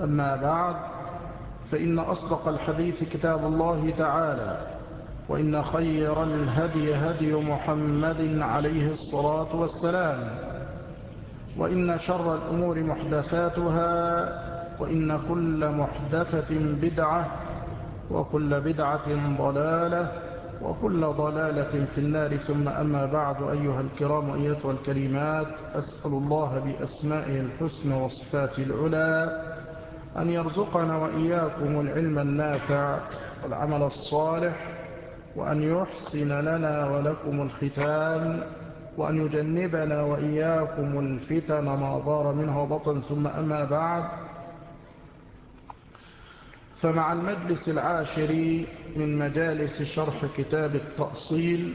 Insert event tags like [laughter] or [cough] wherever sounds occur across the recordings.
أما بعد فإن أصدق الحديث كتاب الله تعالى وإن خير الهدي هدي محمد عليه الصلاة والسلام وإن شر الأمور محدثاتها وإن كل محدثة بدعة وكل بدعة ضلالة وكل ضلالة في النار. ثم أما بعد أيها الكرام أيتها الكريمات أسأل الله بأسمائه الحسن وصفاته العلى أن يرزقنا وإياكم العلم النافع والعمل الصالح وأن يحسن لنا ولكم الختام وأن يجنبنا وإياكم الفتن ما ضار منه بطن ثم أما بعد فمع المجلس العاشر من مجالس شرح كتاب التأصيل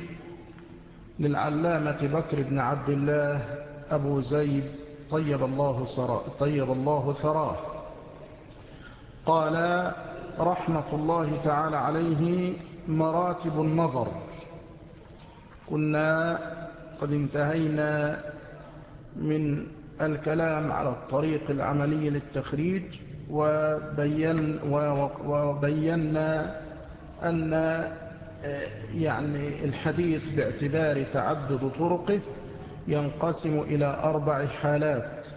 للعلامة بكر بن عبد الله أبو زيد طيب الله, طيب الله ثراه. قال رحمة الله تعالى عليه مراتب النظر. كنا قد انتهينا من الكلام على الطريق العملي للتخريج وبين وبينا أن يعني الحديث باعتبار تعدد طرقه ينقسم إلى أربع حالات.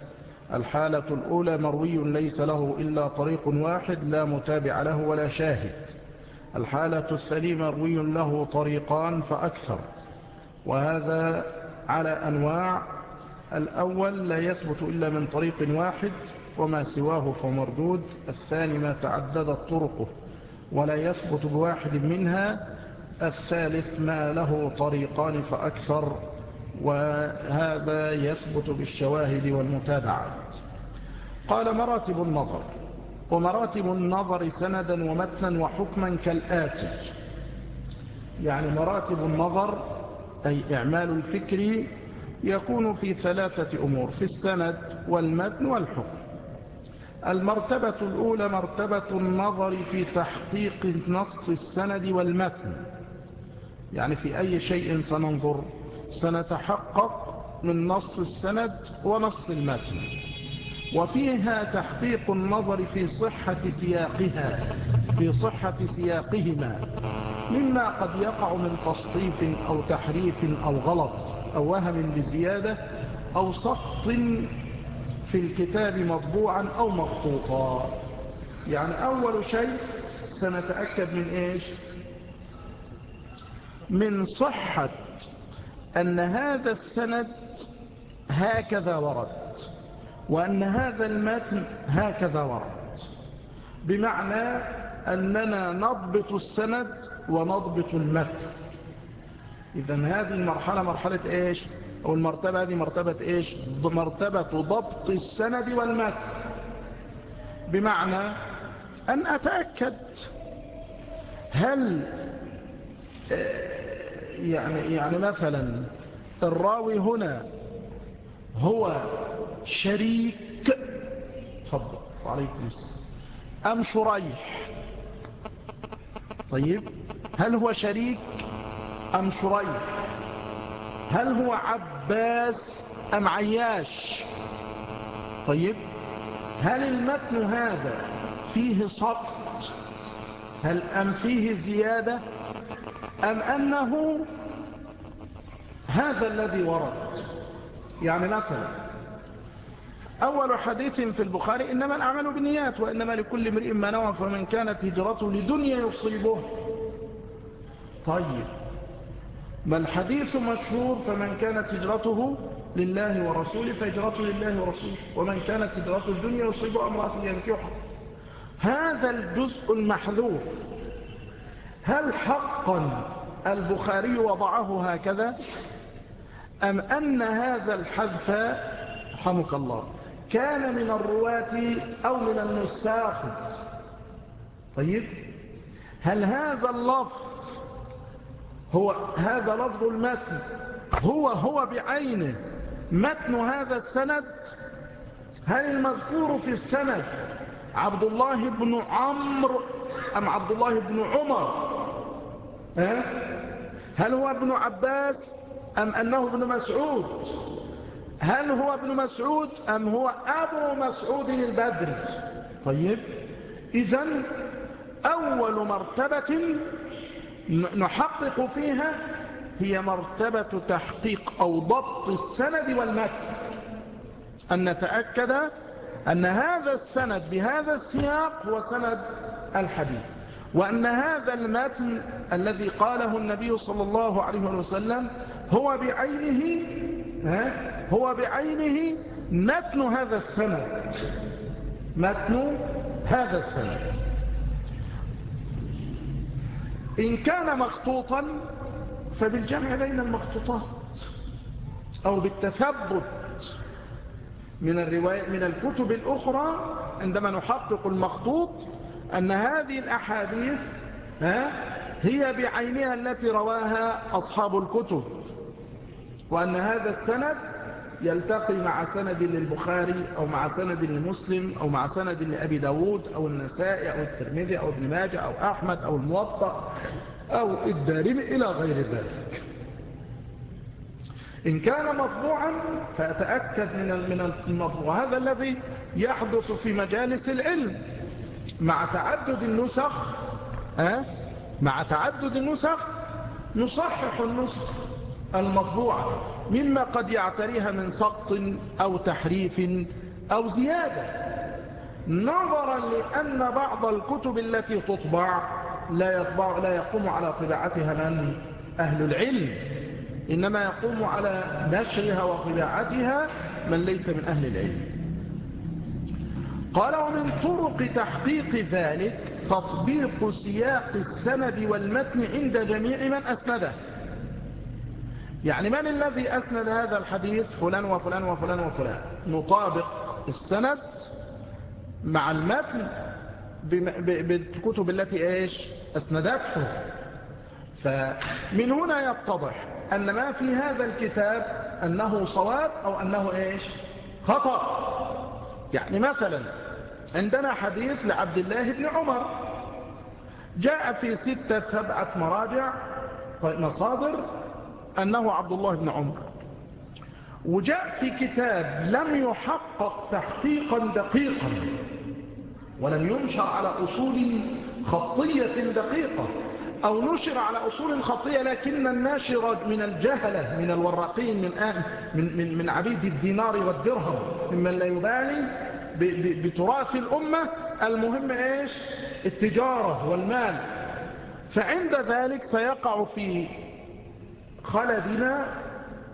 الحالة الأولى مروي ليس له إلا طريق واحد لا متابع له ولا شاهد. الحالة الثانية مروي له طريقان فأكثر. وهذا على أنواع. الأول لا يثبت إلا من طريق واحد وما سواه فمردود. الثاني ما تعددت طرقه ولا يثبت بواحد منها. الثالث ما له طريقان فأكثر. وهذا يثبت بالشواهد والمتابعات. قال مراتب النظر ومراتب النظر سندا ومتنا وحكما كالآتي. يعني مراتب النظر أي إعمال الفكر يكون في ثلاثة أمور في السند والمتن والحكم. المرتبة الأولى مرتبة النظر في تحقيق نص السند والمتن. يعني في أي شيء سننظر؟ سنتحقق من نص السند ونص المتن. وفيها تحقيق النظر في صحة سياقها في صحة سياقهما مما قد يقع من تصطيف أو تحريف أو غلط أو وهم بزيادة أو سقط في الكتاب مطبوعا أو مخطوطا. يعني أول شيء سنتأكد من إيش؟ من صحة أن هذا السند هكذا ورد وأن هذا المتن هكذا ورد. بمعنى أننا نضبط السند ونضبط المتن. إذا هذه المرحلة مرحلة إيش؟ أو المرتبة هذه مرتبة إيش؟ مرتبة ضبط السند والمتن. بمعنى أن أتأكد هل يعني, يعني مثلا الراوي هنا هو شريك. تفضل. وعليكم السلام. أم شريح؟ طيب. هل هو شريك أم شريح؟ هل هو عباس أم عياش؟ طيب. هل المتن هذا فيه سقط هل أم فيه زيادة؟ أم أنه هذا الذي ورد؟ يعني مثلا أول حديث في البخاري إنما الأعمال بالنيات وإنما لكل امرئ ما نوى فمن كانت هجرته لدنيا يصيبه. طيب. ما الحديث مشهور؟ فمن كانت هجرته لله ورسوله فهجرته لله ورسوله. ومن كانت هجرته الدنيا يصيبه أمرأة ينكحها هذا الجزء المحذوف. هل حقا البخاري وضعه هكذا؟ أم أن هذا الحذف رحمك الله كان من الرواة أو من النساخ؟ طيب هل هذا اللفظ هو هذا لفظ المتن هو هو بعينه متن هذا السند؟ هل المذكور في السند عبد الله بن عمرو أم عبد الله بن عمر؟ هل هو ابن عباس أم أنه ابن مسعود؟ هل هو ابن مسعود أم هو أبو مسعود البدري طيب إذا أول مرتبة نحقق فيها هي مرتبة تحقيق أو ضبط السند والمتن. أن نتأكد أن هذا السند بهذا السياق هو سند الحديث وأن هذا المتن الذي قاله النبي صلى الله عليه وسلم هو بعينه هو بعينه متن هذا السند متن هذا السند. إن كان مخطوطا فبالجمع بين المخطوطات أو بالتثبت. من الرواية من الكتب الأخرى عندما نحقق المخطوط أن هذه الأحاديث هي بعينها التي رواها أصحاب الكتب وأن هذا السند يلتقي مع سند للبخاري أو مع سند لمسلم أو مع سند لأبي داود أو النسائي أو الترمذي أو ابن ماجه أو أحمد أو الموطأ أو الدارمي إلى غير ذلك. إن كان مطبوعا فأتأكد من المطبوع. هذا الذي يحدث في مجالس العلم. مع تعدد النسخ أه؟ مع تعدد النسخ نصحح النسخ المطبوعة مما قد يعتريها من سقط أو تحريف أو زيادة. نظرا لأن بعض الكتب التي تطبع لا, يطبع لا يقوم على طباعتها من أهل العلم. إنما يقوم على نشرها وطباعتها من ليس من أهل العلم. قال ومن طرق تحقيق ذلك تطبيق سياق السند والمتن عند جميع من أسنده. يعني من الذي أسند هذا الحديث؟ فلان وفلان وفلان وفلان. نطابق السند مع المتن بالكتب التي إيش؟ أسندته. فمن هنا يتضح أن ما في هذا الكتاب أنه صواب أو أنه إيش؟ خطأ. يعني مثلا عندنا حديث لعبد الله بن عمر. جاء في ستة سبعة مراجع مصادر أنه عبد الله بن عمر. وجاء في كتاب لم يحقق تحقيقا دقيقا ولم ينشر على أصول خطية دقيقة. أو نشر على أصول خطية لكن الناشر من الجهلة من الوراقين من, من, من, من عبيد الدينار والدرهم ممن لا يبالي بتراث الأمة. المهم إيش؟ التجارة والمال. فعند ذلك سيقع في خلدنا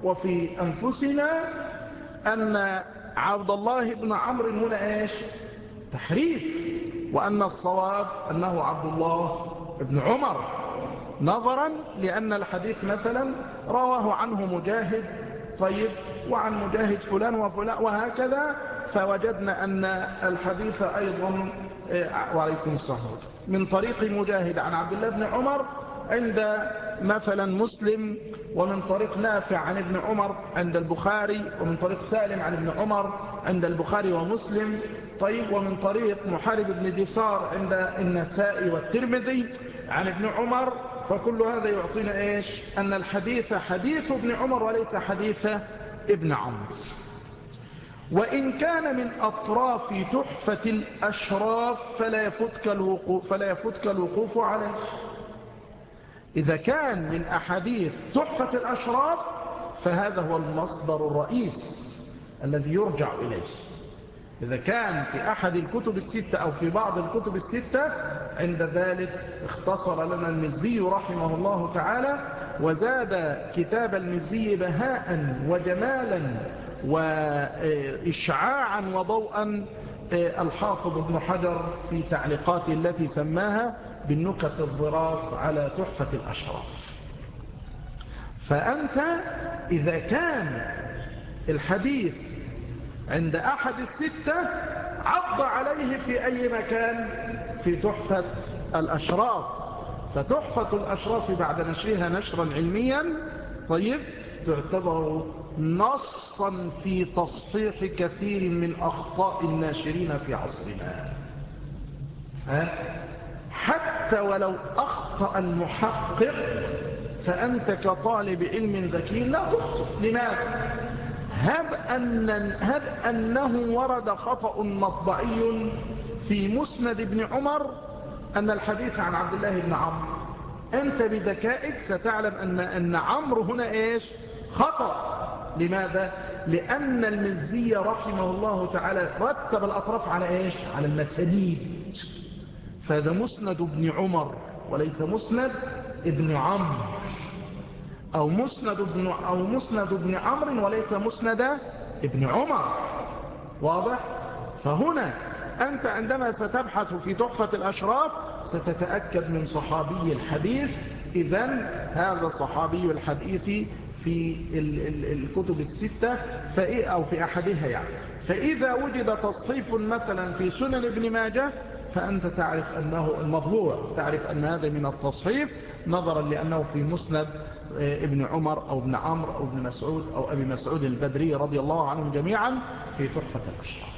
وفي أنفسنا أن عبد الله بن عمرو هنا إيش؟ تحريف وأن الصواب أنه عبد الله بن عمر نظرا لأن الحديث مثلا رواه عنه مجاهد طيب وعن مجاهد فلان وفلان وهكذا فوجدنا أن الحديث أيضا إيه، وعليكم السلام. من طريق مجاهد. عن عبد الله بن عمر عند مثلا مسلم ومن طريق نافع عن ابن عمر عند البخاري ومن طريق سالم عن ابن عمر عند البخاري ومسلم. طيب ومن طريق محارب بن ديسار عند النسائي والترمذي عن ابن عمر. فكل هذا يعطينا إيش؟ أن الحديث حديث ابن عمر وليس حديث ابن عمرو وإن كان من أطراف تحفة الأشراف فلا يفتك الوقوف, فلا يفتك الوقوف عليه. إذا كان من أحاديث تحفة الأشراف فهذا هو المصدر الرئيس الذي يرجع إليه. إذا كان في أحد الكتب الستة أو في بعض الكتب الستة عند ذلك اختصر لنا المزي رحمه الله تعالى وزاد كتاب المزي بهاء وجمالا وإشعاعا وضوءا الحافظ ابن حجر في تعليقاته التي سماها بالنكت الظراف على تحفة الأشراف. فأنت إذا كان الحديث عند أحد الستة عض عليه في أي مكان في تحفة الأشراف. فتحفة الأشراف بعد نشرها نشرا علميا طيب تعتبر نصا في تصحيح كثير من أخطاء الناشرين في عصرنا. ها؟ حتى ولو أخطأ المحقق فأنت كطالب علم ذكي لا تخطئ لماذا؟ هب, أن هب أنه ورد خطأ مطبعي في مسند ابن عمر أن الحديث عن عبد الله بن عمرو أنت بذكائك ستعلم أن, أن عمرو هنا إيش خطأ لماذا؟ لأن المزي رحمه الله تعالى رتب الأطراف على إيش؟ على المسانيد فهذا مسند ابن عمر وليس مسند ابن عمرو. أو مسند ابن, أو مسند ابن عمرو وليس مسند ابن عمر. واضح؟ فهنا أنت عندما ستبحث في تحفة الأشراف ستتأكد من صحابي الحديث. إذا هذا صحابي الحديث في الكتب الستة أو في أحدها يعني. فإذا وجد تصحيف مثلا في سنن ابن ماجه فأنت تعرف أنه المطبوع تعرف أن هذا من التصحيف نظرا لأنه في مسند آه، ابن عمر أو ابن عمرو أو ابن مسعود أو أبي مسعود البدري رضي الله عنهم جميعا في تحفة الأشراف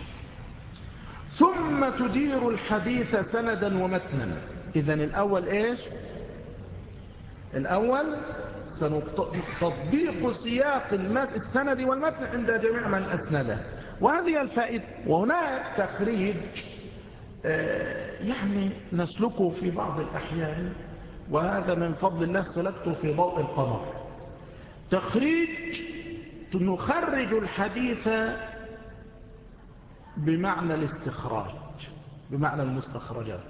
ثم تدير الحديث سندا ومتنا. إذا الأول إيش؟ الأول تطبيق سياق السند والمتن عند جميع من أسنده. وهذه الفائدة. وهناك تخريج يعني نسلكه في بعض الأحيان وهذا من فضل الله سلكته في ضوء القمر. تخريج نخرج الحديث بمعنى الاستخراج بمعنى المستخرجات.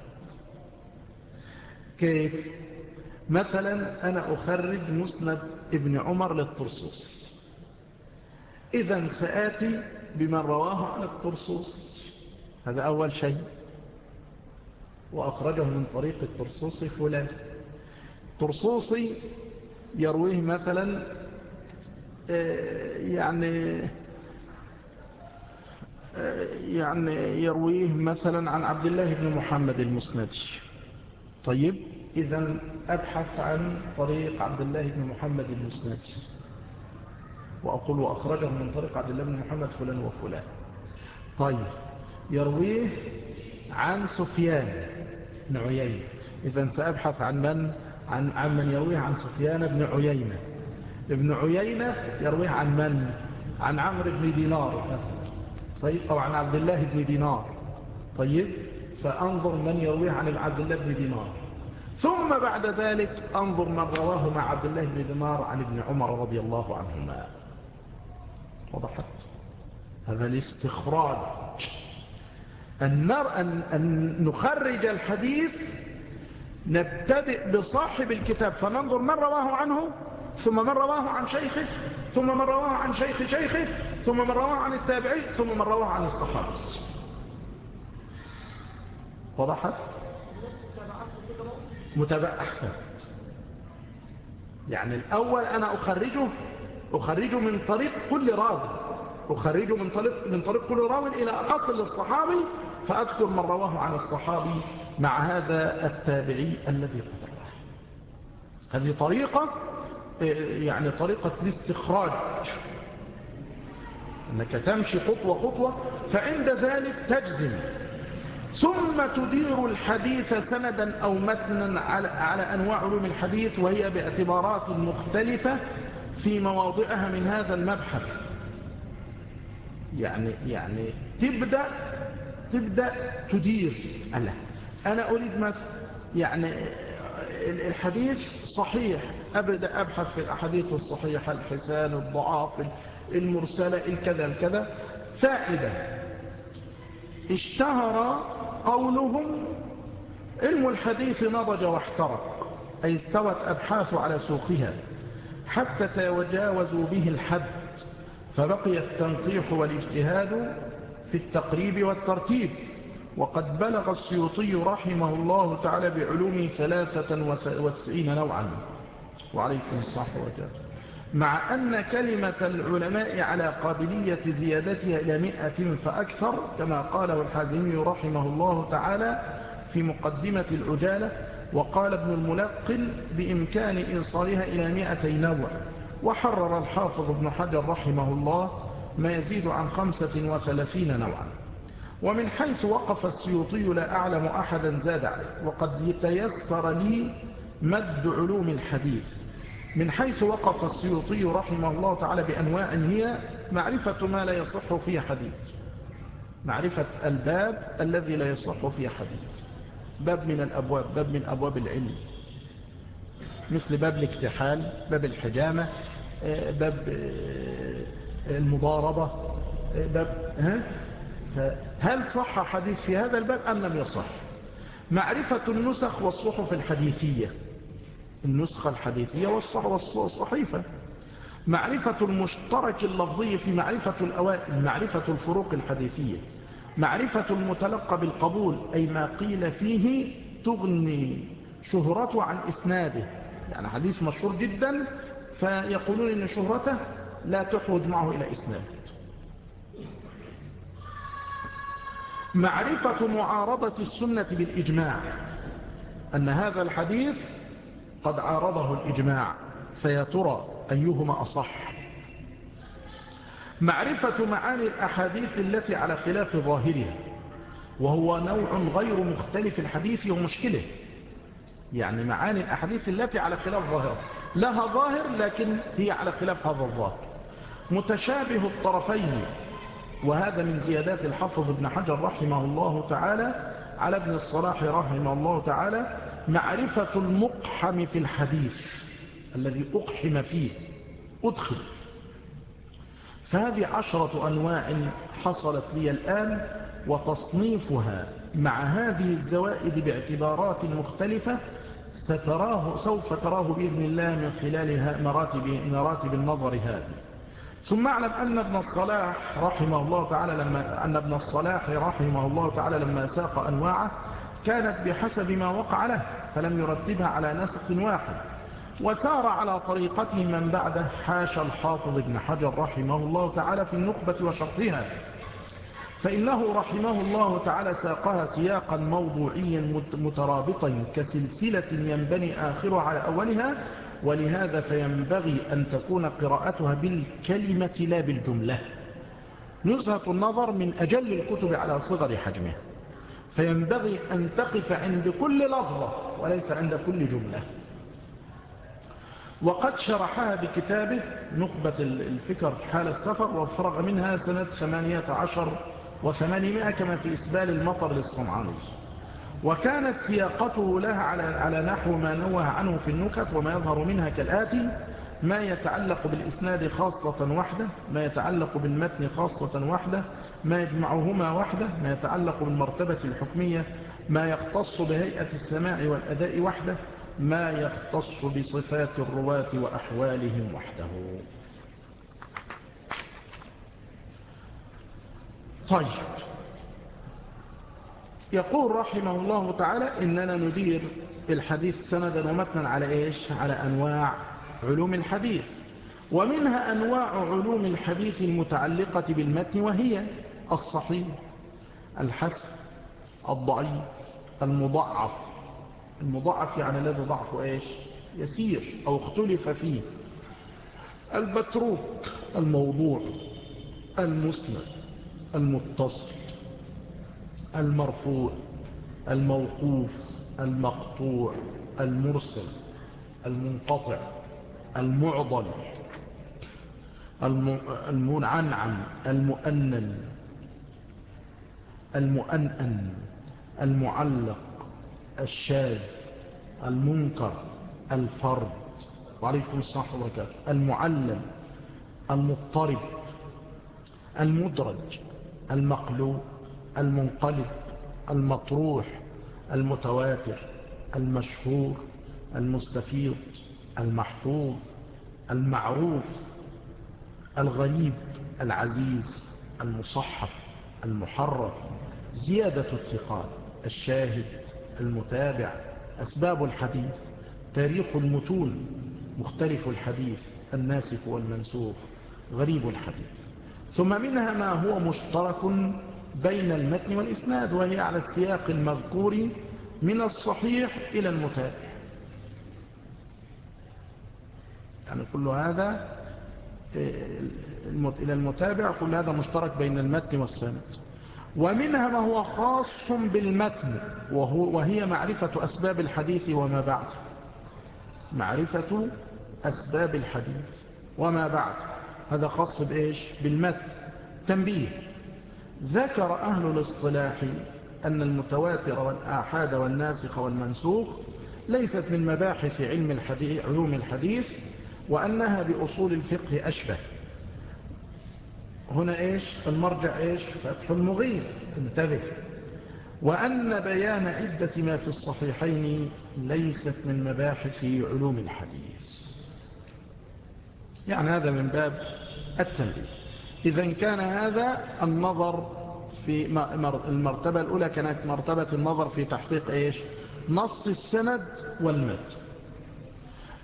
كيف؟ مثلا أنا أخرج مسند ابن عمر للطرسوسي إذا سآتي بمن رواه عن الطرسوسي هذا أول شيء. وأخرجه من طريق الطرسوسي فلان. الطرسوسي يرويه مثلا آه، يعني آه، يعني يرويه مثلا عن عبد الله بن محمد المسندي طيب إذا أبحث عن طريق عبد الله بن محمد المسندي وأقول وأخرجه من طريق عبد الله بن محمد فلان وفلان. طيب يرويه عن سفيان بن عيينة. إذا سأبحث عن من؟ عن, عن من يرويه؟ عن سفيان بن عيينة. ابن عيينة يرويه عن من؟ عن عمرو بن دينار مثلا. طيب أو عن عبد الله بن دينار. طيب فأنظر من يرويه عن عبد الله بن دينار. ثم بعد ذلك أنظر من رواه مع عبد الله بن دينار عن ابن عمر رضي الله عنهما. وضحت هذا الاستخراج. أن, أن, أن نخرج الحديث نبتدئ بصاحب الكتاب. فننظر من رواه عنه ثم من رواه عن شيخه ثم من رواه عن شيخ شيخه ثم من رواه عن التابعي ثم من رواه عن الصحابة. وضحت؟ متابعة أحسنت يعني الأول أنا أخرجه أخرجه من طريق كل راوي. أخرجه من طريق, من طريق كل راوي إلى أصل الصحابي فأذكر من رواه عن الصحابي مع هذا التابعي الذي قد هذه طريقة يعني طريقة الاستخراج. أنك تمشي خطوة خطوة فعند ذلك تجزم. ثم تدير الحديث سندا أو متنا على, على أنواع علوم الحديث وهي باعتبارات مختلفة في مواضعها من هذا المبحث. يعني, يعني تبدأ تبدأ تدير ألا أنا أريد مثلا يعني الحديث صحيح. أبدأ أبحث في الأحاديث الصحيحة الحسان الضعاف المرسلة الكذا الكذا فائدة. اشتهر قولهم. علم الحديث نضج واحترق. أي استوت أبحاث على سوقها. حتى تجاوزوا به الحد. فبقي التنقيح والاجتهاد في التقريب والترتيب. وقد بلغ السيوطي رحمه الله تعالى بعلوم ثلاثة وتسعين نوعا. وعليكم الصحة والجهد مع أن كلمة العلماء على قابلية زيادتها إلى مئة فأكثر كما قاله الحازمي رحمه الله تعالى في مقدمة العجالة وقال ابن الملقن بإمكان إيصالها إلى مئتي نوع. وحرر الحافظ ابن حجر رحمه الله ما يزيد عن خمسة وثلاثين نوعا. ومن حيث وقف السيوطي لا أعلم أحدا زاد عليه. وقد يتيسر لي مد علوم الحديث. من حيث وقف السيوطي رحمه الله تعالى بأنواع هي معرفة ما لا يصح فيه حديث. معرفة الباب الذي لا يصح فيه حديث. باب من الأبواب باب من أبواب العلم. مثل باب الاكتحال باب الحجامة آه، باب آه، المضاربة باب ها؟ فهل صح حديث في هذا الباب أم لم يصح؟ معرفة النسخ والصحف الحديثية. النسخة الحديثية والصحيفة. معرفة المشترك اللفظي في معرفة الأوائل معرفة الفروق الحديثية. معرفة المتلقى بالقبول أي ما قيل فيه تغني شهرته عن إسناده. يعني حديث مشهور جدا فيقولون إن شهرته لا تخرج معه إلى إسناد معرفة معارضة السنة بالإجماع أن هذا الحديث قد عارضه الإجماع فيا ترى أيهما أصح. معرفة معاني الأحاديث التي على خلاف ظاهرها وهو نوع غير مختلف الحديث ومشكله. يعني معاني الأحاديث التي على خلاف ظاهرها لها ظاهر لكن هي على خلاف هذا الظاهر. متشابه الطرفين. وهذا من زيادات الحفظ ابن حجر رحمه الله تعالى على ابن الصلاح رحمه الله تعالى معرفة المقحم في الحديث الذي أقحم فيه أدخل. فهذه عشرة أنواع حصلت لي الآن وتصنيفها مع هذه الزوائد باعتبارات مختلفة ستراه سوف تراه بإذن الله من خلال مراتب, مراتب النظر هذه. ثم اعلم أن ابن الصلاح رحمه الله تعالى لما أن ابن الصلاح رحمه الله تعالى لما ساق أنواعه كانت بحسب ما وقع له فلم يرتبها على نسق واحد. وسار على طريقته من بعده حاشا الحافظ ابن حجر رحمه الله تعالى في النخبة وشرحها. فإنه رحمه الله تعالى ساقها سياقا موضوعيا مترابطا كسلسلة ينبني آخرها على أولها ولهذا فينبغي أن تكون قراءتها بالكلمة لا بالجملة. نزهة النظر من أجل الكتب على صغر حجمها. فينبغي أن تقف عند كل لفظة وليس عند كل جملة. وقد شرحها بكتابه نخبة الفكر في حال السفر وفرغ منها سنة ثمانية عشر وثمانمائة كما في إسبال المطر للصنعاني. وكانت سياقته لها على على نحو ما نوه عنه في النكت وما يظهر منها كالآتي ما يتعلق بالإسناد خاصة وحده ما يتعلق بالمتن خاصة وحده ما يجمعهما وحده ما يتعلق بالمرتبة الحكمية ما يختص بهيئة السماع والأداء وحده ما يختص بصفات الرواة وأحوالهم وحده. طيب. يقول رحمه الله تعالى إننا ندير الحديث سندا ومتنا على إيش؟ على أنواع علوم الحديث. ومنها أنواع علوم الحديث المتعلقة بالمتن وهي الصحيح الحسن الضعيف المضعف. المضعف يعني الذي ضعفه إيش؟ يسير أو اختلف فيه. المتروك الموضوع المسند المتصل. المرفوع الموقوف المقطوع المرسل المنقطع المعضل المنعنعن المؤنن المؤنن المعلق الشاذ المنكر الفرد. وعليكم الصحة وبركاته. المعلل المضطرب المدرج المقلوب. المنقلب المطروح المتواتر المشهور المستفيض المحفوظ المعروف الغريب العزيز المصحف المحرف زيادة الثقات الشاهد المتابع أسباب الحديث تاريخ المتون مختلف الحديث الناسخ والمنسوخ غريب الحديث. ثم منها ما هو مشترك بين المتن والإسناد وهي على السياق المذكور من الصحيح إلى المتابع يعني كل هذا إلى المتابع كل هذا مشترك بين المتن والسند. ومنها ما هو خاص بالمتن وهو وهي معرفة أسباب الحديث وما بعد. معرفة أسباب الحديث وما بعد. هذا خاص بإيش؟ بالمتن. تنبيه. ذكر أهل الاصطلاح أن المتواتر والآحاد والناسخ والمنسوخ ليست من مباحث علم الحديث علوم الحديث وأنها بأصول الفقه أشبه. هنا إيش؟ المرجع إيش؟ فتح المغير انتبه. وأن بيان عدة ما في الصحيحين ليست من مباحث علوم الحديث. يعني هذا من باب التنبيه. إذا كان هذا النظر في المرتبة الأولى كانت مرتبة النظر في تحقيق إيش؟ نص السند والمت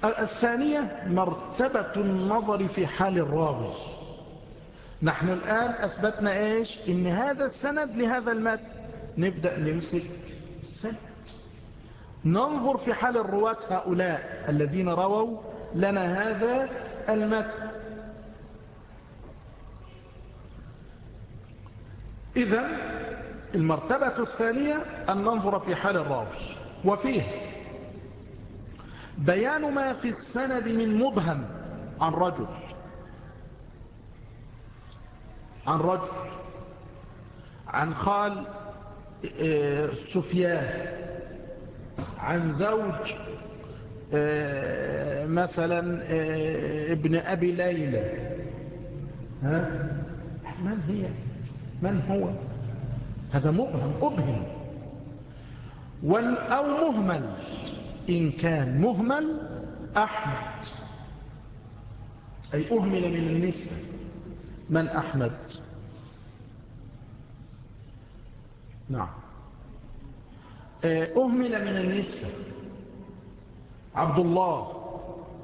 الثانية مرتبة النظر في حال الراوي. نحن الآن أثبتنا إيش؟ إن هذا السند لهذا المت نبدأ نمسك السند ننظر في حال الرواة هؤلاء الذين رووا لنا هذا المتن إذا المرتبة الثانية أن ننظر في حال الراوي وفيه بيان ما في السند من مبهم عن رجل. عن رجل. عن خال آه، سفيان. عن زوج آه، مثلا آه، ابن أبي ليلى. ها؟ من هي؟ من هو؟ هذا مبهم أبهم أو مهمل. إن كان مهمل أحمد. أي أهمل من النسبة من أحمد؟ نعم. أهمل من النسبة عبد الله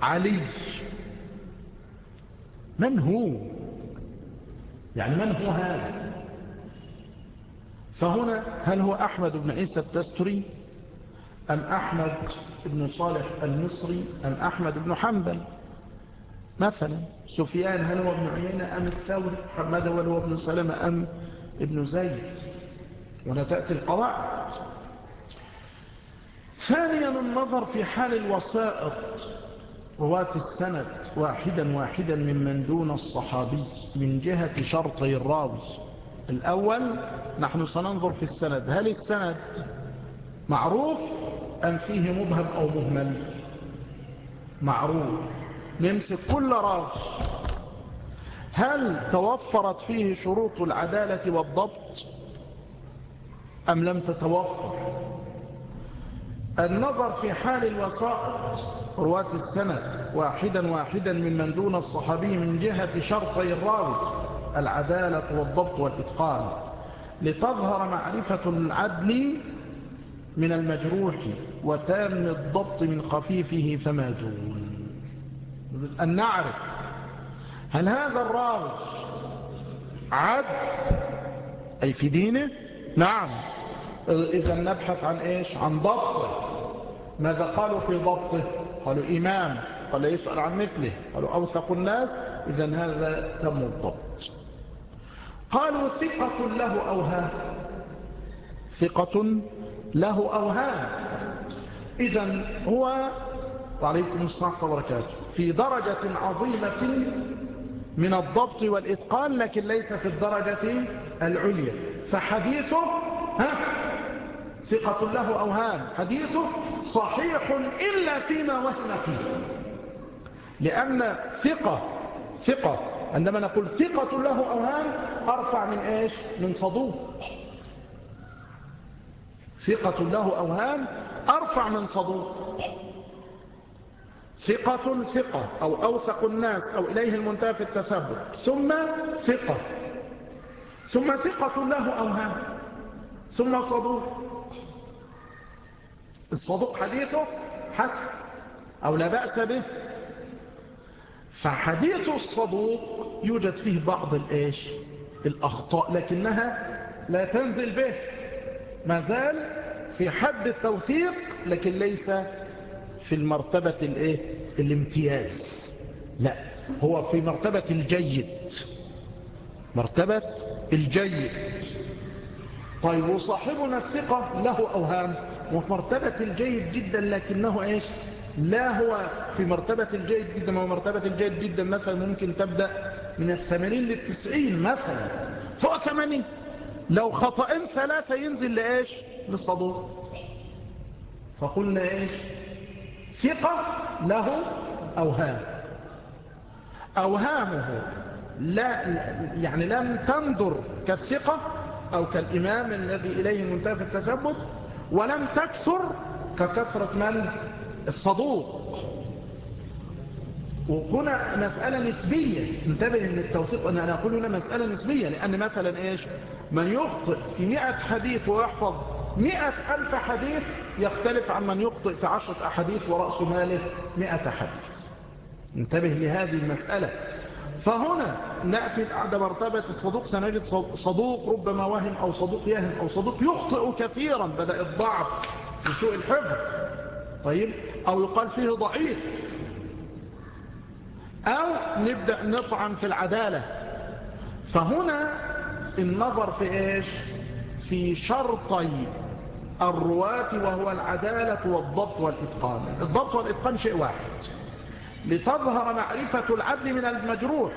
علي. من هو؟ يعني من هو هذا؟ فهنا هل هو أحمد بن عيسى التستري أم أحمد بن صالح المصري؟ أم أحمد بن حنبل؟ مثلا سفيان هل هو ابن عيينة أم الثوري؟ محمد هل هو ابن سلمة أم ابن زيد؟ ولا تأتي القواعد. ثانيا النظر في حال الوسائط رواة السند واحدا واحدا ممن دون الصحابي من جهة شرطي الراوي. الأول نحن سننظر في السند. هل السند معروف أم فيه مبهم أو مهمل؟ معروف. نمسك كل راوي هل توفرت فيه شروط العدالة والضبط؟ أم لم تتوفر؟ النظر في حال الوسائط. رواة السند. واحدا واحدا ممن دون الصحابي من جهة شرطي الراوي العدالة والضبط والإتقان لتظهر معرفة العدل من المجروح وتام الضبط من خفيفه فما دون. أن نعرف هل هذا الراوي عد أي في دينه؟ نعم. إذا نبحث عن إيش؟ عن ضبطه. ماذا قالوا في ضبطه؟ قالوا إمام قال يسأل عن مثله. قالوا أوثق الناس إذا هذا تم الضبط قالوا ثقة له أوهام ثقة له أوهام إذا هو وعليكم السلام وبركاته في درجة عظيمة من الضبط والإتقان لكن ليس في الدرجة العليا. فحديثه ها؟ ثقة له أوهام حديثه صحيح إلا فيما وهم فيه. لأن ثقة ثقة. عندما نقول ثقة له أوهام أرفع من إيش؟ من صدوق. ثقة له أوهام أرفع من صدوق. ثقة ثقة. أو أوثق الناس أو إليه المنتهى في التثبت. ثم ثقة. ثم ثقة له أوهام. ثم صدوق. الصدوق حديثه حسن أو لا بأس به. فحديث الصدوق يوجد فيه بعض الإيش؟ الأخطاء لكنها لا تنزل به. ما زال في حد التوثيق لكن ليس في المرتبة الإيه؟ الامتياز. لا هو في مرتبة الجيد. مرتبة الجيد. طيب وصاحبنا الثقة له أوهام. وفي مرتبة الجيد جدا لكنه إيش؟ لا هو في مرتبة الجيد جدا ما هو مرتبة الجيد جدا مثلا ممكن تبدأ من الثمانين للتسعين مثلا فوق ثمانين. لو خطأين ثلاثة ينزل لإيش؟ للصدوق. فقلنا إيش؟ ثقة له أوهام. أوهامه لا يعني لم تندر كالثقة أو كالإمام الذي إليه منتهى التثبت ولم تكثر ككثرة من الصدوق. وهنا مسألة نسبية. انتبه إن التوثيق أنا أقول هنا مسألة نسبية لأن مثلا إيش؟ من يخطئ في مئة حديث ويحفظ مئة ألف حديث يختلف عن من يخطئ في عشرة أحاديث ورأس ماله مئة حديث. انتبه لهذه المسألة. فهنا نأتي بعد مرتبة الصدوق. سنجد صدوق ربما وهم أو صدوق يهم أو صدوق يخطئ كثيرا بدأ الضعف في سوء الحفظ. طيب؟ أو يقال فيه ضعيف. أو نبدأ نطعن في العدالة. فهنا النظر في إيش؟ في شرطي الرواة وهو العدالة والضبط والإتقان. الضبط والإتقان شيء واحد. لتظهر معرفة العدل من المجروح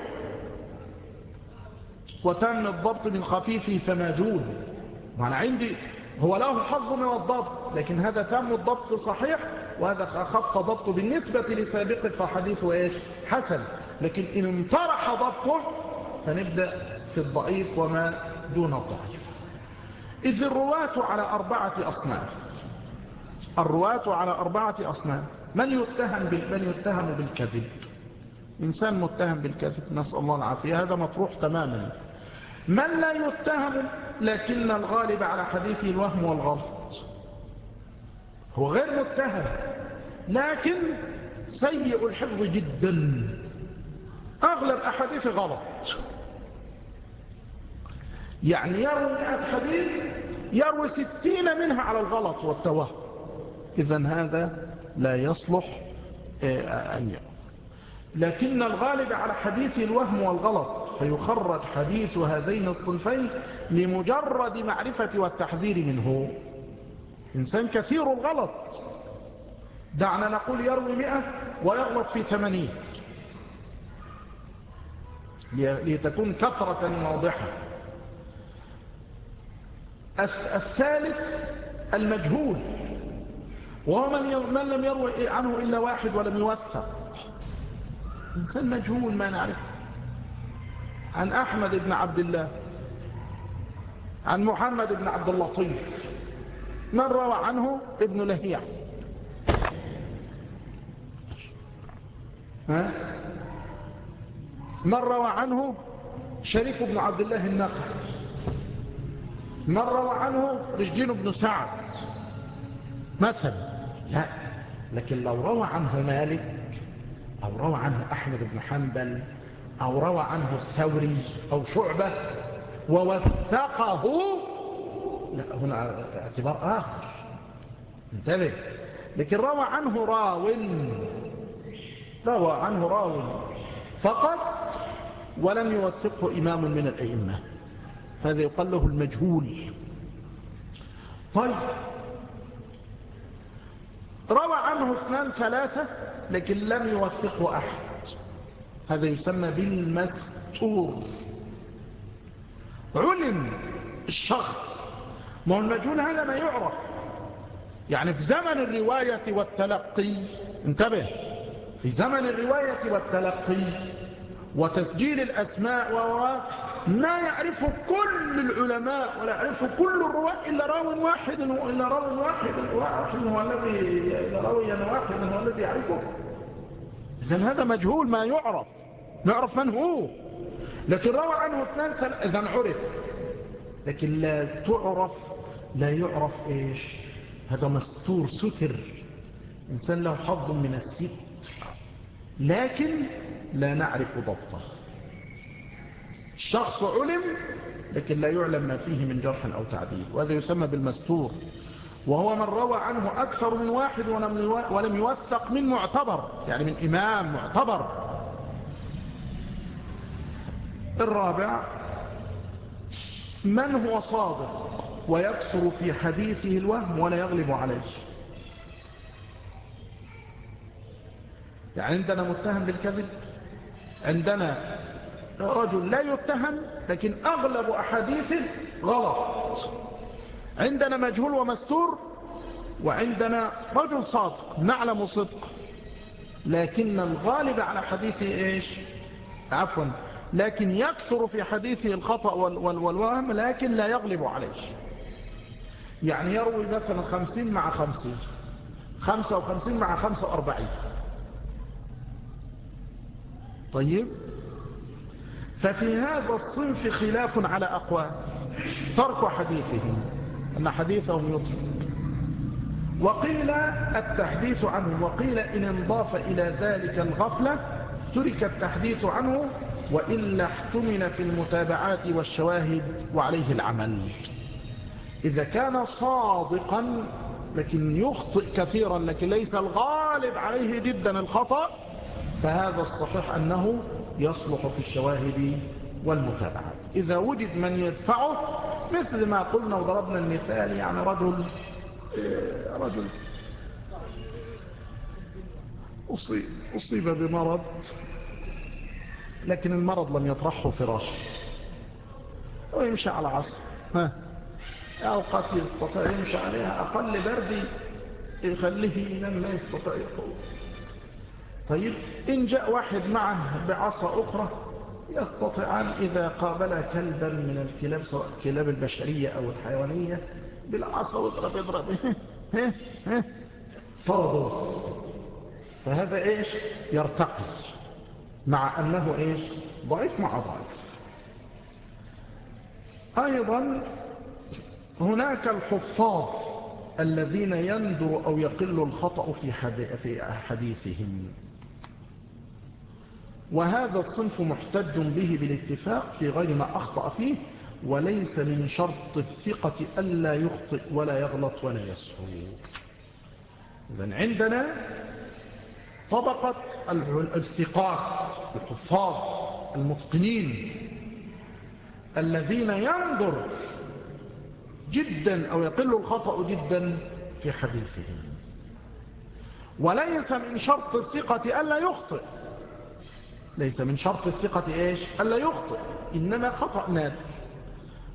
وتم الضبط من خفيفه فما دون. وأنا عندي هو له حظ من الضبط لكن هذا تم الضبط صحيح. وهذا أخف ضبطه بالنسبة لسابقه فحديثه إيش؟ حسن. لكن إن انطرح ضبطه فنبدأ في الضعيف وما دون الضعيف. إذ الرواة على أربعة أصناف. الرواة على أربعة أصناف. من يتهم من يتهم بالكذب؟ إنسان متهم بالكذب نسأل الله العافية. هذا مطروح تماما. من لا يتهم؟ لكن الغالب على حديثه الوهم والغلط. هو غير متهم لكن سيء الحفظ جدا. أغلب أحاديث غلط. يعني يروي مئة حديث يروي ستين منها على الغلط والتوهم. إذا هذا لا يصلح آه، أن يروي لكن الغالب على حديث الوهم والغلط فيخرج حديث هذين الصنفين لمجرد معرفة والتحذير منه. إنسان كثير الغلط دعنا نقول يروي مئة ويغلط في ثمانين. لتكون كثرة واضحة. الثالث المجهول. وهو من, لم يروي عنه إلا واحد ولم يوثق. إنسان مجهول ما نعرفه عن أحمد بن عبد الله. عن محمد بن عبد اللطيف. من روى عنه ابن لهيع. ها؟ من روى عنه شريك بن عبد الله النخعي. من روى عنه رجدين بن سعد. مثلا. لا. لكن لو روى عنه مالك أو روى عنه أحمد بن حنبل أو روى عنه الثوري أو شعبة ووثقه هنا اعتبار آخر. انتبه. لكن روى عنه راو. روى عنه راو. فقط ولم يوثقه إمام من الأئمة. فهذا يقال له المجهول. طيب. روى عنه اثنان ثلاثة لكن لم يوثقه أحد. هذا يسمى بالمستور. علم الشخص. ما هو المجهول هذا ما يعرف. يعني في زمن الرواية والتلقي انتبه في زمن الرواية والتلقي وتسجيل الأسماء ما يعرف كل العلماء ولا يعرف كل الرواة إلا راو واحد إلا راو واحد واحد هو الذي إلا راويا واحد هو الذي يعرفه. إذن هذا مجهول ما يعرف. يعرف من هو. لكن روى عنه اثنان إذن عرف. لكن لا تعرف لا يعرف إيش. هذا مستور ستر. إنسان له حظ من الستر. لكن لا نعرف ضبطه. الشخص علم لكن لا يعلم ما فيه من جرح أو تعديل. وهذا يسمى بالمستور. وهو من روى عنه أكثر من واحد ولم يوثق من معتبر. يعني من إمام معتبر. الرابع من هو صادق؟ ويكثر في حديثه الوهم ولا يغلب عليه. يعني عندنا متهم بالكذب؟ عندنا رجل لا يتهم لكن أغلب أحاديثه غلط. عندنا مجهول ومستور وعندنا رجل صادق نعلم صدق. لكن الغالب على حديثه إيش؟ عفوا لكن يكثر في حديثه الخطأ والوهم لكن لا يغلب عليه. يعني يروي مثلا خمسين مع خمسين. خمسة وخمسين مع خمسة وأربعين. طيب؟ ففي هذا الصنف خلاف على أقوال. ترك حديثهم أن حديثهم يطلق. وقيل التحديث عنه. وقيل إن انضاف إلى ذلك الغفلة ترك التحديث عنه وإلا احتمل في المتابعات والشواهد وعليه العمل. إذا كان صادقا لكن يخطئ كثيرا لكن ليس الغالب عليه جدا الخطأ فهذا الصحيح أنه يصلح في الشواهد والمتابعات. إذا وجد من يدفعه مثل ما قلنا وضربنا المثال يعني رجل آه، رجل أصيب, أصيب بمرض لكن المرض لم يطرحه فراشه ويمشي على عصر ها. أوقات يستطيع يمشي عليها. أقل برد يخليه ينام لا يستطيع. يقوم طيب إن جاء واحد معه بعصا أخرى يستطيعان إذا قابل كلبا من الكلاب سواء كلاب البشرية أو الحيوانية بالعصا واضرب اضرب. [laughs] طردوا فهذا إيش؟ يرتقي. مع أنه إيش؟ ضعيف مع ضعيف. أيضا هناك الحفاظ الذين يندر أو يقل الخطأ في حديثهم. وهذا الصنف محتج به بالاتفاق في غير ما أخطأ فيه وليس من شرط الثقة ألا يخطئ ولا يغلط ولا يسهو. إذن عندنا طبقة الثقات الحفاظ المتقنين الذين ينظر جدا أو يقل الخطأ جدا في حديثهم وليس من شرط الثقة ألا يخطئ. ليس من شرط الثقة إيش؟ ألا يخطئ. إنما خطأ نادر.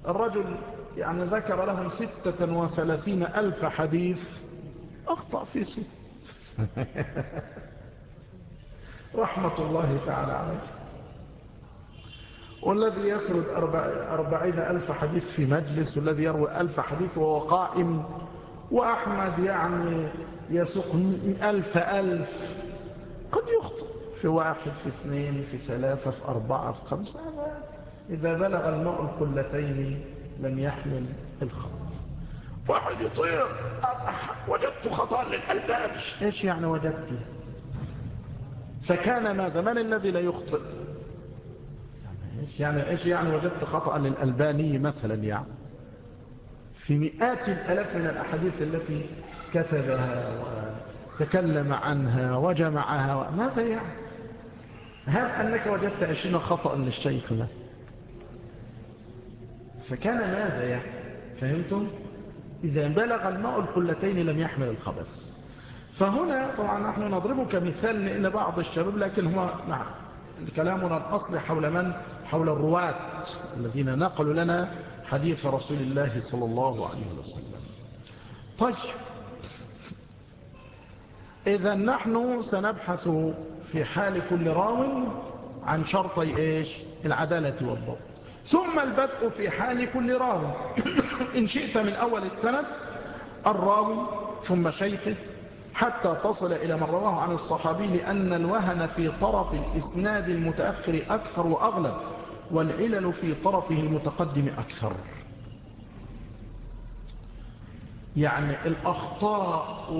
الرجل يعني ذكر لهم ستة وثلاثين ألف حديث أخطأ في ست. [laughs] رحمة الله تعالى عليه. والذي يسرد أربعين ألف حديث في مجلس والذي يروي ألف حديث وهو قائم. وأحمد يعني يسوق ألف ألف. قد يخطئ في واحد في اثنين في ثلاثة في أربعة في خمسة. إذا بلغ الماء القلتين لم يحمل الخط واحد يطير. وجدت خطأ للألباب. إيش يعني وجدت؟ فكان ماذا من الذي لا يخطئ. يعني, إيش يعني وجدت خطأ للألباني مثلا يعني؟ في مئات الألاف من الأحاديث التي كتبها تكلم عنها وجمعها ماذا يعني؟ هل أنك وجدت عشرين خطأ للشيخ مثلا؟ فكان ماذا يعني؟ فهمتم؟ إذا بلغ الماء القلتين لم يحمل الخبث. فهنا طبعا نحن نضربه كمثال بعض الشباب لكن هو نعم كلامنا الأصل حول من؟ حول الرواة الذين نقلوا لنا حديث رسول الله صلى الله عليه وسلم. طيب. إذا نحن سنبحث في حال كل راو عن شرطي إيش؟ العدالة والضبط. ثم البدء في حال كل راو. [coughs] إن شئت من أول السند الراوي ثم شيخه حتى تصل إلى من رواه عن الصحابي لأن الوهن في طرف الإسناد المتأخر أكثر وأغلب. والعلل في طرفه المتقدم أكثر. يعني الأخطاء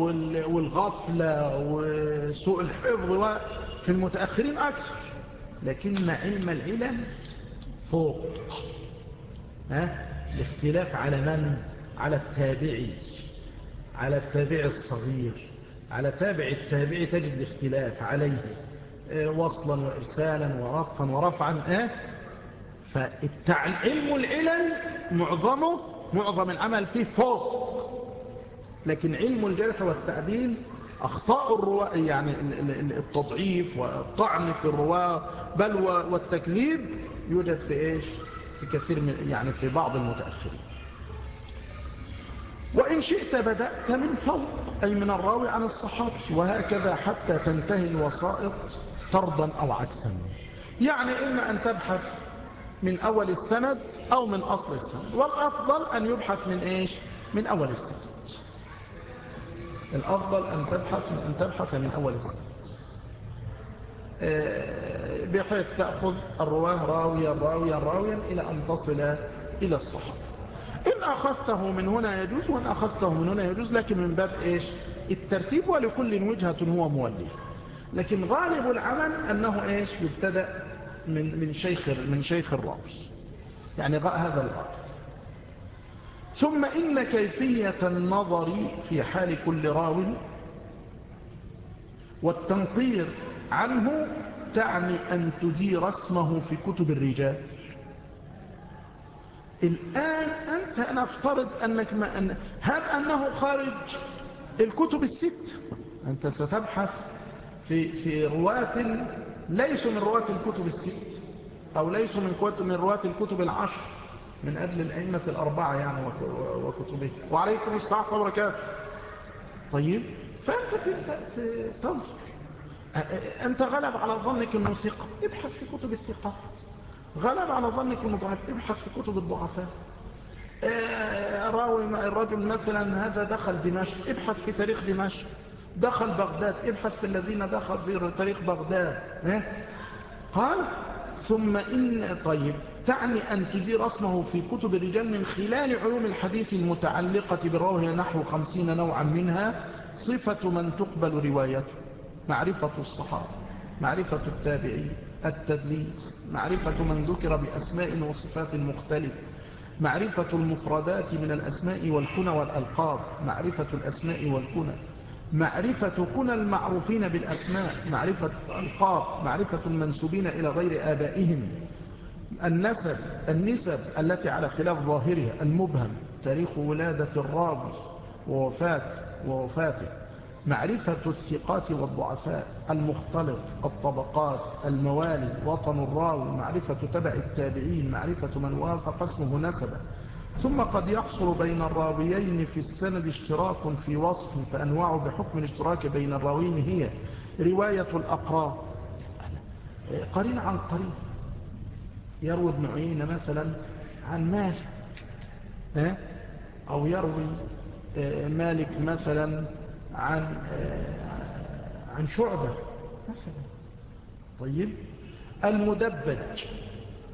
والغفلة وسوء الحفظ في المتأخرين أكثر. لكن علم العلم فوق. ها؟ الاختلاف على من؟ على التابعي. على التابع الصغير. على تابع التابع تجد الاختلاف عليه. آه، وصلا وإرسالا ورفعا. آه فالعلم العلل معظمه معظم العمل فيه فوق. لكن علم الجرح والتعديل أخطاء الرواة يعني التضعيف والطعن في الرواة بل والتكذيب يوجد في إيش؟ في كثير من يعني في بعض المتأخرين. وإن شئت بدأت من فوق أي من الراوي عن الصحابي وهكذا حتى تنتهي الوسائط طردا أو عكسا. يعني إما أن تبحث من أول السند أو من أصل السند. والأفضل أن يبحث من إيش؟ من أول السند. الأفضل أن تبحث أن تبحث من أول السند. آه، بحيث تأخذ الرواه راويا راويا راويا إلى أن تصل إلى الصحابة. إن أخذته من هنا يجوز وإن أخذته من هنا يجوز لكن من باب إيش؟ الترتيب ولكل وجهة هو مولي. لكن غالب العمل أنه إيش؟ يبتدأ من من شيخ من شيخ الراوي يعني هذا الغالب ثم إن كيفية النظر في حال كل راو والتنقير عنه تعني أن تدير اسمه في كتب الرجال. الآن أنت نفترض أنك ما أن هب أنه خارج الكتب الست؟ أنت ستبحث في في رواة ليسوا من رواة الكتب الست أو ليسوا من من رواة الكتب العشر من أجل الأئمة الأربعة يعني وكتبه وعليكم السلام وبركاته. طيب فأنت تنظر أنت غلب على ظنك أنه ثقة ابحث في كتب الثقات. غلب على ظنك ضعيف ابحث في كتب الضعفاء. راوي الرجل مثلا هذا دخل دمشق ابحث في تاريخ دمشق. دخل بغداد ابحث في الذين دخل في تاريخ بغداد قال ثم إن طيب تعني أن تدير اسمه في كتب الرجال من خلال علوم الحديث المتعلقة بالراوية نحو خمسين نوعا منها صفة من تقبل روايته معرفة الصحابة معرفة التابعين التدليس معرفة من ذكر بأسماء وصفات مختلفة معرفة المفردات من الأسماء والكنى والألقاب معرفة الأسماء والكنى. معرفة كنى المعروفين بالأسماء معرفة الألقاب معرفة المنسوبين إلى غير آبائهم. النسب النسب التي على خلاف ظاهرها المبهم تاريخ ولادة الراوي ووفاته ووفاته. معرفة الثقات والضعفاء المختلط الطبقات الموالي وطن الراوي معرفة تبع التابعين معرفة من وافق اسمه نسبة. ثم قد يحصل بين الراويين في السند اشتراك في وصف فأنواع بحكم الاشتراك بين الراويين هي رواية الأقراب قرين عن قرين. يروي ابن عيينة مثلا عن مالك أو يروي آه، مالك مثلا عن آه، عن شعبة مثلا. طيب؟ المدبج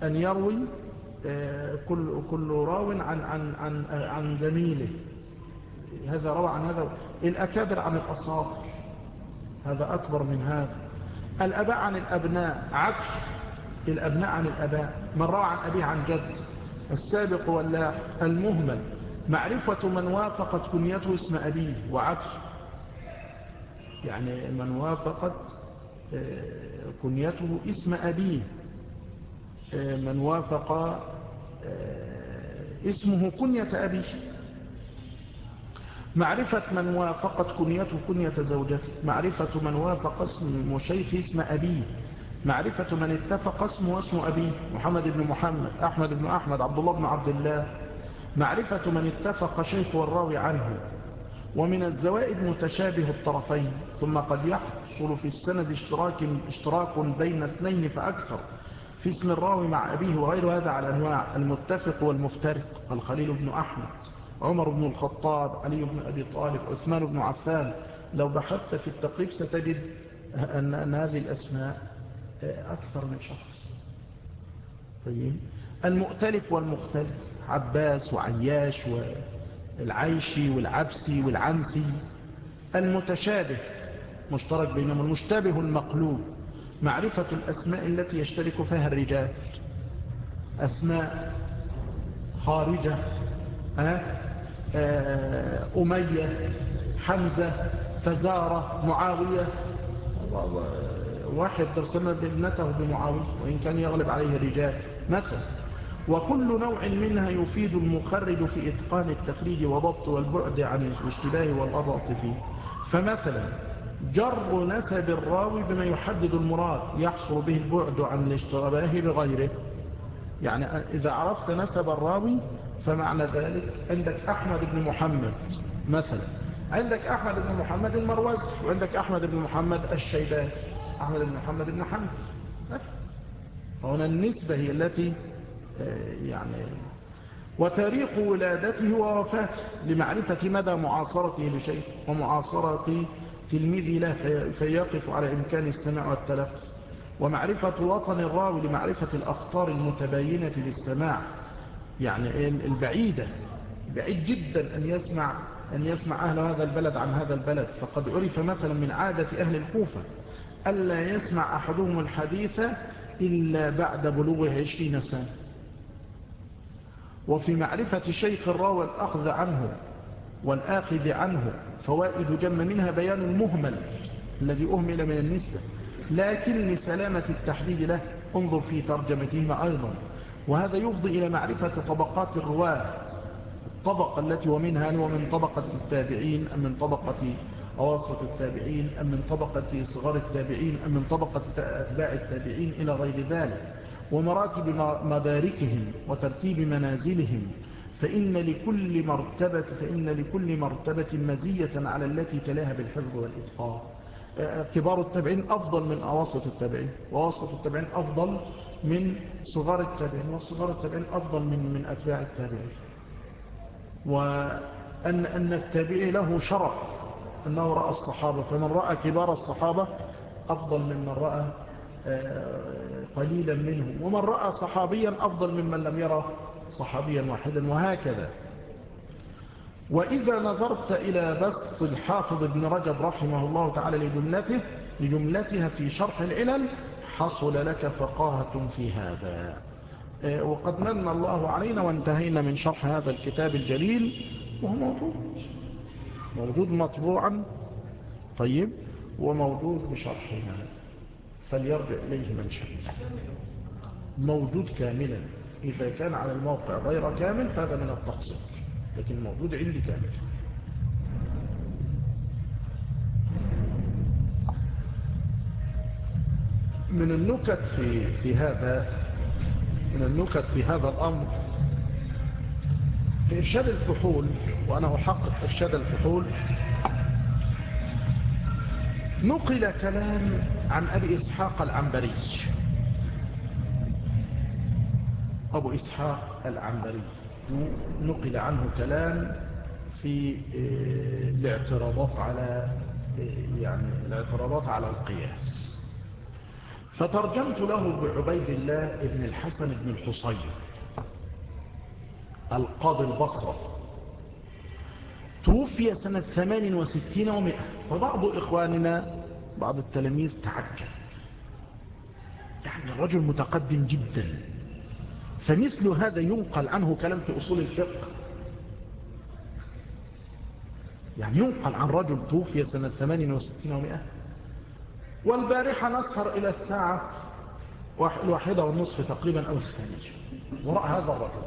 أن يروي كل كل راو عن عن عن عن زميله. هذا روى عن هذا. الأكابر عن الأصاغر. هذا أكبر من هذا. الأباء عن الأبناء. عكس. الأبناء عن الأباء. من روى عن أبيه عن جد. السابق واللاحق. المهمل. معرفة من وافقت كنيته اسم أبيه. وعكسه يعني من وافقت كنيته اسم أبيه. من وافق اسمه كنية أبيه معرفة من وافقت كنيته كنية زوجته. معرفة من وافق اسم شيخ اسم أبيه معرفة من اتفق اسمه واسم أبيه محمد بن محمد أحمد بن أحمد عبد الله بن عبد الله. معرفة من اتفق شيخ والراوي عنه. ومن الزوائد متشابه الطرفين. ثم قد يحصل في السند اشتراك, اشتراك بين اثنين فأكثر. في اسم الراوي مع أبيه وغير هذا على أنواع المتفق والمفترق الخليل بن أحمد عمر بن الخطاب علي بن أبي طالب عثمان بن عفان. لو بحثت في التقريب ستجد أن هذه الأسماء أكثر من شخص. طيب. المؤتلف والمختلف عباس وعياش والعيشي والعبسي والعنسي. المتشابه مشترك بينهم المشتبه المقلوب. معرفة الأسماء التي يشترك فيها الرجال. أسماء خارجة أمية حمزة فزارة معاوية. واحد درسنا ابنته بمعاوية وإن كان يغلب عليه الرجال مثلا. وكل نوع منها يفيد المخرج في إتقان التخريج وضبط والبعد عن الاشتباه والغلط فيه. فمثلا جر نسب الراوي بما يحدد المراد. يحصل به البعد عن الاشتباه بغيره يعني إذا عرفت نسب الراوي فمعنى ذلك عندك أحمد بن محمد مثلا. عندك أحمد بن محمد المروزي وعندك أحمد بن محمد الشيباني. أحمد بن محمد بن حمد مثلا. فهنا النسبة هي التي آه، يعني وتاريخ ولادته ووفاته لمعرفة مدى معاصرته لشيء ومعاصرة تلميذه له فيقف على إمكان السماع والتلقي. ومعرفة وطن الراوي لمعرفة الأقطار المتباينة للسماع يعني البعيدة بعيد جدا أن يسمع أن يسمع أهل هذا البلد عن هذا البلد. فقد عرف مثلا من عادة أهل الكوفة ألا يسمع أحدهم الحديث إلا بعد بلوغه عشرين سنة. وفي معرفة شيخ الراوي الأخذ عنه والآخذ عنه فوائد جم منها بيان المهمل الذي أهمل من النسبة. لكن لسلامة التحديد له انظر في ترجمتهما أيضا. وهذا يفضي إلى معرفة طبقات الرواة الطبقة التي ومنها هل هو من طبقة التابعين أم من طبقة أواسط التابعين أم من طبقة صغار التابعين أم من طبقة أتباع التابعين إلى غير ذلك. ومراتب مداركهم وترتيب منازلهم فإن لكل مرتبة فإن لكل مرتبة مزية على التي تلاها بالحفظ والإتقان كبار التابعين أفضل من أواسط التابعين وأواسط التابعين أفضل من صغار التابعين وصغار التابعين أفضل من من أتباع التابعين. وأن أن التابعي له شرف أنه رأى الصحابة فمن رأى كبار الصحابة أفضل ممن رأى آه، قليلا منهم. ومن رأى صحابيا أفضل ممن لم يرى صحابيا واحدا وهكذا. وإذا نظرت إلى بسط الحافظ ابن رجب رحمه الله تعالى لجملته لجملتها في شرح العلل حصل لك فقاهة في هذا. آه، وقد من الله علينا وانتهينا من شرح هذا الكتاب الجليل وهو موجود. موجود مطبوعا. طيب وموجود بشرحنا. فليرجع إليه من شاء موجود كاملا. إذا كان على الموقع غير كامل فهذا من التقصير لكن موجود عندي كامل. من النكت في في هذا من النكت في هذا الأمر في إرشاد الفحول وأنا أحقق إرشاد الفحول نقل كلام عن أبي إسحاق العنبري. أبو إسحاق العنبري. نقل عنه كلام في آه، الاعتراضات على آه، يعني الاعتراضات على القياس. فترجمت له بعبيد الله ابن الحسن بن الحصين القاضي البصرة. توفي سنة 68 ومئة. فبعض إخواننا بعض التلاميذ تعجب. يعني الرجل متقدم جدا. فمثل هذا ينقل عنه كلام في أصول الفقه. يعني ينقل عن رجل توفي سنة 68 و100 والبارحة نسهر إلى الساعة الواحدة والنصف تقريبا أو الثانية. وراء هذا الرجل.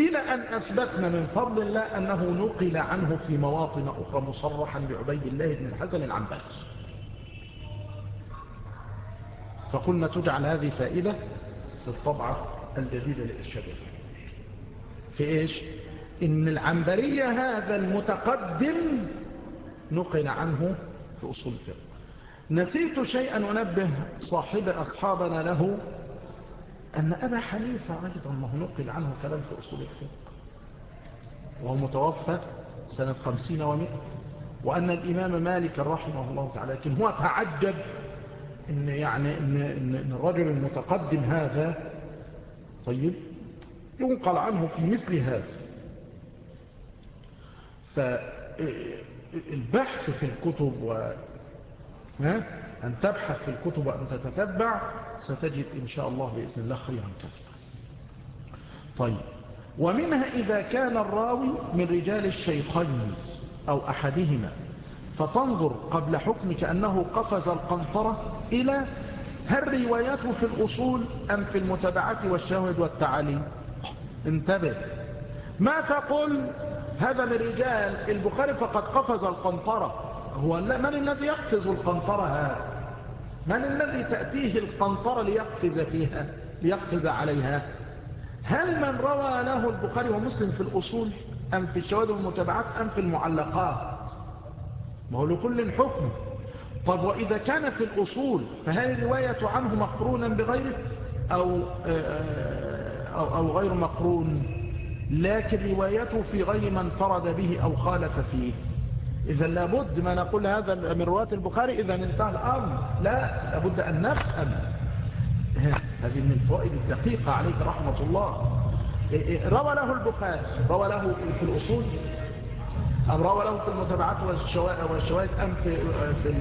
إلى أن أثبتنا من فضل الله أنه نقل عنه في مواطن أخرى مصرحا بعبيد الله بن الحسن العنبري. فقلنا تجعل هذه فائدة الطبعة الجديدة لإرشاد في إيش؟ إن العنبرية هذا المتقدم نقل عنه في أصول الفقه. نسيت شيئا أنبه صاحب أصحابنا له أن أبا حنيفة أيضا ما هو نقل عنه كلام في أصول الفقه. وهو متوفى سنة خمسين ومئة. وأن الإمام مالك رحمه الله تعالى لكن هو تعجب إن, يعني إن, إن الرجل المتقدم هذا طيب ينقل عنه في مثل هذا. فالبحث في الكتب و أن تبحث في الكتب وأن تتتبع ستجد إن شاء الله بإذن الله خيرا كثيرا. طيب ومنها إذا كان الراوي من رجال الشيخين أو أحدهما فتنظر قبل حكمك أنه قفز القنطرة إلى هل رواياته في الأصول أم في المتابعات والشاهد والتعاليم انتبه. ما تقول هذا من رجال البخاري فقد قفز القنطرة؟ هو من الذي يقفز القنطرة هذا؟ من الذي تأتيه القنطرة ليقفز فيها ليقفز عليها؟ هل من روى له البخاري ومسلم في الأصول أم في الشواهد والمتابعات أم في المعلقات؟ ما هو لكل حكم. طب وإذا كان في الأصول فهل الرواية عنه مقرونا بغيره؟ أو, أو, أو غير مقرون؟ لكن روايته في غير من فرد به أو خالف فيه. إذا لابد ما نقول هذا من رواة البخاري إذا انتهى الأمر. لا لابد أن نفهم. هذه من الفوائد الدقيقة عليك رحمة الله. روى له البخاري روى له في الأصول. أم روى له في المتابعات والشواهد أم في في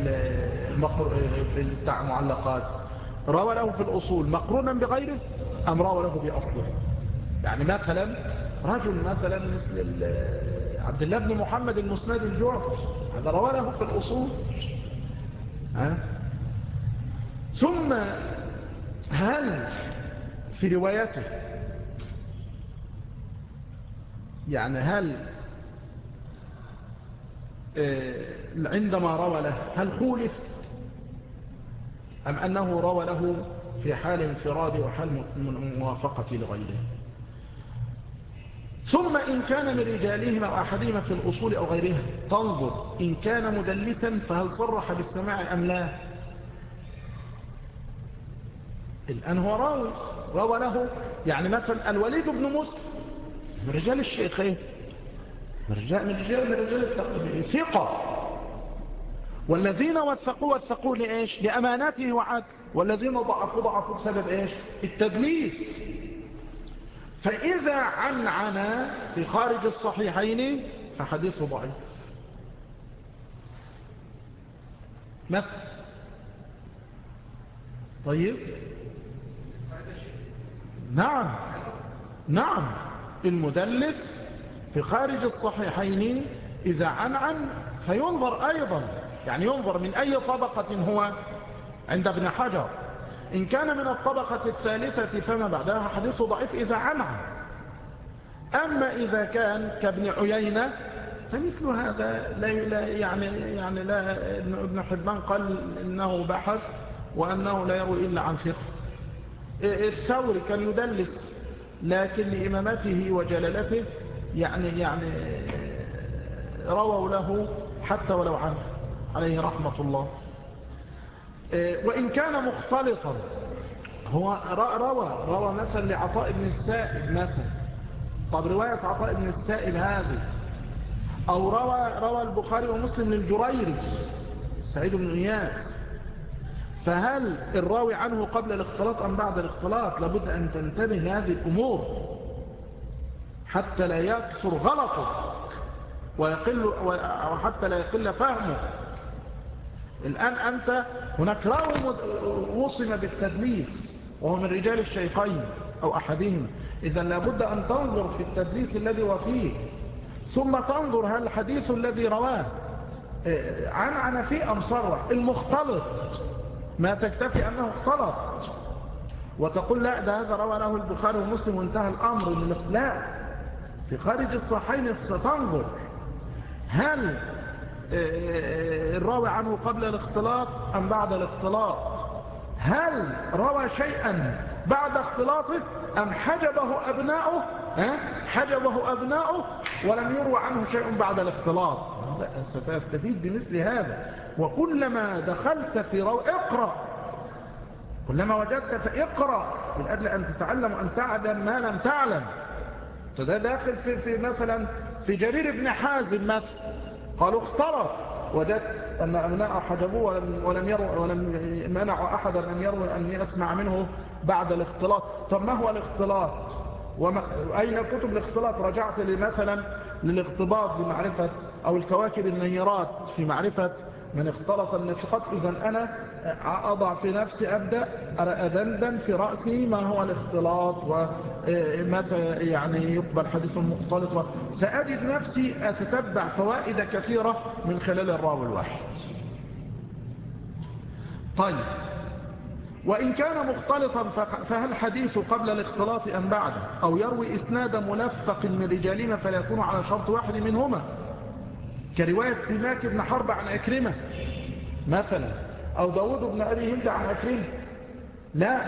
في المعلقات روى له في الأصول مقرونا بغيره أم روى له بأصله. يعني مثلا رجل مثلا مثل عبد الله بن محمد المسند الجعفي هذا روى له في الأصول. ها؟ ثم هل في روايته يعني هل عندما روى له هل خولف؟ أم أنه روى له في حال انفراد وحال موافقة لغيره؟ ثم إن كان من رجالهما أو أحدهما في الأصول أو غيرها تنظر إن كان مدلسا فهل صرح بالسماع أم لا؟ الآن هو راوي روى له يعني مثلا الوليد بن مسلم من رجال الشيخين من رجال من رجال, من رجال ثقة. والذين وثقوا وثقوا لإيش؟ لأماناته وعدل. والذين ضعفوا ضعفوا بسبب إيش؟ التدليس. فإذا عنعن في خارج الصحيحين فحديثه ضعيف. مثل. طيب. نعم. نعم. المدلس في خارج الصحيحين إذا عنعن فينظر أيضا. يعني ينظر من أي طبقة هو؟ عند ابن حجر. إن كان من الطبقة الثالثة فما بعدها؟ حديث ضعيف. إذا عنعن. أما إذا كان كابن عيينة فمثل هذا لا يعني يعني لا ابن حبان قال إنه بحث وأنه لا يروي إلا عن ثقة. الثوري كان يدلس لكن لإمامته وجلالته يعني يعني رووا له حتى ولو عنه عليه رحمة الله. إيه، وإن كان مختلطا هو روى روى مثلا لعطاء بن السائب مثلا. طب رواية عطاء بن السائب هذه أو روى, روى البخاري ومسلم للجريري سعيد بن إياس. فهل الراوي عنه قبل الاختلاط أم بعد الاختلاط؟ لابد أن تنتبه لهذه الأمور. حتى لا يكثر غلطه ويقل وحتى لا يقل فهمه. الآن أنت هناك راوي وصم بالتدليس وهو من رجال الشيخين أو أحدهم. إذا لابد أن تنظر في التدليس الذي هو فيه. ثم تنظر هل الحديث الذي رواه آه، عن عن في أم صرح؟ المختلط. ما تكتفي أنه اختلط. وتقول لا ده هذا روى له البخاري ومسلم وانتهى الأمر لا في خارج الصحيحين ستنظر. هل آه، الراوي عنه قبل الاختلاط أم بعد الاختلاط؟ هل روى شيئا بعد اختلاطه أم حجبه أبناؤه؟ حجبه أبناؤه ولم يروى عنه شيء بعد الاختلاط. ستستفيد بمثل هذا. وكلما دخلت في رو... اقرأ. كلما وجدت فاقرأ من أجل أن تتعلم أن تعلم ما لم تعلم. فده داخل في, في مثلا في جرير بن حازم مثلا. قالوا اختلط. وجدت أن أبناء حجبوه ولم, ولم, يروا ولم منعوا أحدا أن يروي أن يسمع منه بعد الاختلاط. طب ما هو الاختلاط؟ وما أين كتب الاختلاط؟ رجعت مثلا للاختباط بمعرفة أو الكواكب النيرات في معرفة من اختلط النفقات إذا أنا أضع في نفسي أبدأ أدندن في رأسي ما هو الاختلاط ومتى يعني يقبل حديث مختلط سأجد نفسي أتتبع فوائد كثيرة من خلال الراوي الواحد. طيب وإن كان مختلطا فهل حديث قبل الاختلاط أم بعده؟ أو يروي إسناد ملفق من رجالهما فلا يكون على شرط واحد منهما؟ كرواية سماك بن حرب عن أكرمة مثلا أو داود بن أبي هند عن أكرمة. لا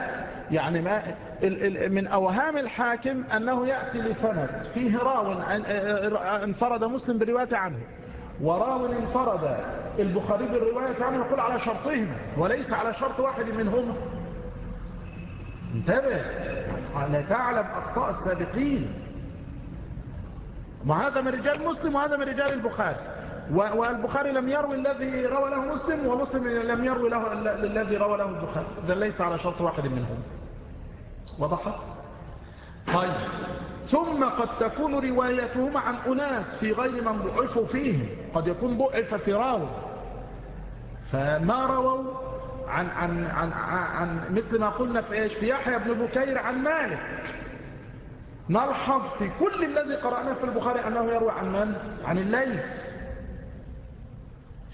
يعني ما من أوهام الحاكم أنه يأتي لسند فيه راو انفرد مسلم برواية عنه. وراو انفرد البخاري بالرواية عنه يقول على شرطهما وليس على شرط واحد منهما. انتبه لا تعلم أخطاء السابقين. وهذا من رجال مسلم وهذا من رجال البخاري. والبخاري لم يروي الذي روى له مسلم ومسلم لم يروي له الذي روى له البخاري. إذا ليس على شرط واحد منهم. وضحت؟ طيب. ثم قد تكون روايتهما عن أناس في غير من بعثوا فيهم. قد يكون بعث في راو فما رووا عن, عن, عن, عن مثل ما قلنا في إيش؟ في يحيى بن بكير عن مالك. نلحظ في كل الذي قرأناه في البخاري أنه يروي عن من؟ عن الليث.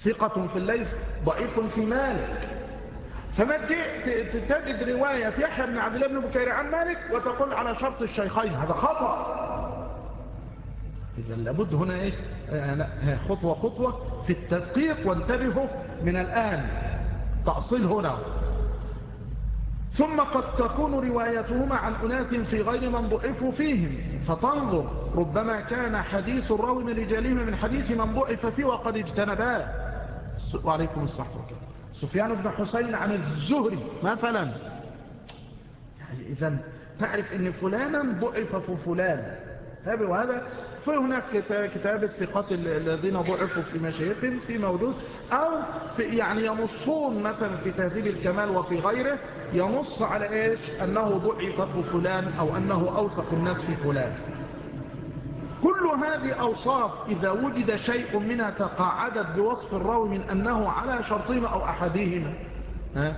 ثقة في الليث ضعيف في مالك. فما تجد رواية يحيى بن عبد الله بن بكير عن مالك وتقول على شرط الشيخين. هذا خطأ. إذا لابد هنا إيش؟ خطوة خطوة في التدقيق. وانتبهوا من الآن. تأصيل هنا. ثم قد تكون روايتهما عن أناس في غير من ضعفوا فيهم. فتنظر. ربما كان حديث الراوي من رجالهم من حديث من ضعف فيه وقد اجتنباه. وعليكم الصحة سفيان بن حسين عن الزهري مثلا. يعني إذا تعرف أن فلانا ضعف في فلان. وهذا فهناك كتاب الثقات الذين ضعفوا في مشايخهم في موجود أو في يعني ينصون مثلا في تهذيب الكمال وفي غيره ينص على إيش؟ أنه ضعف في فلان أو أنه أوثق الناس في فلان. كل هذه أوصاف إذا وجد شيء منها تقاعدت بوصف الراوي من أنه على شرطهما أو أحدهما ها؟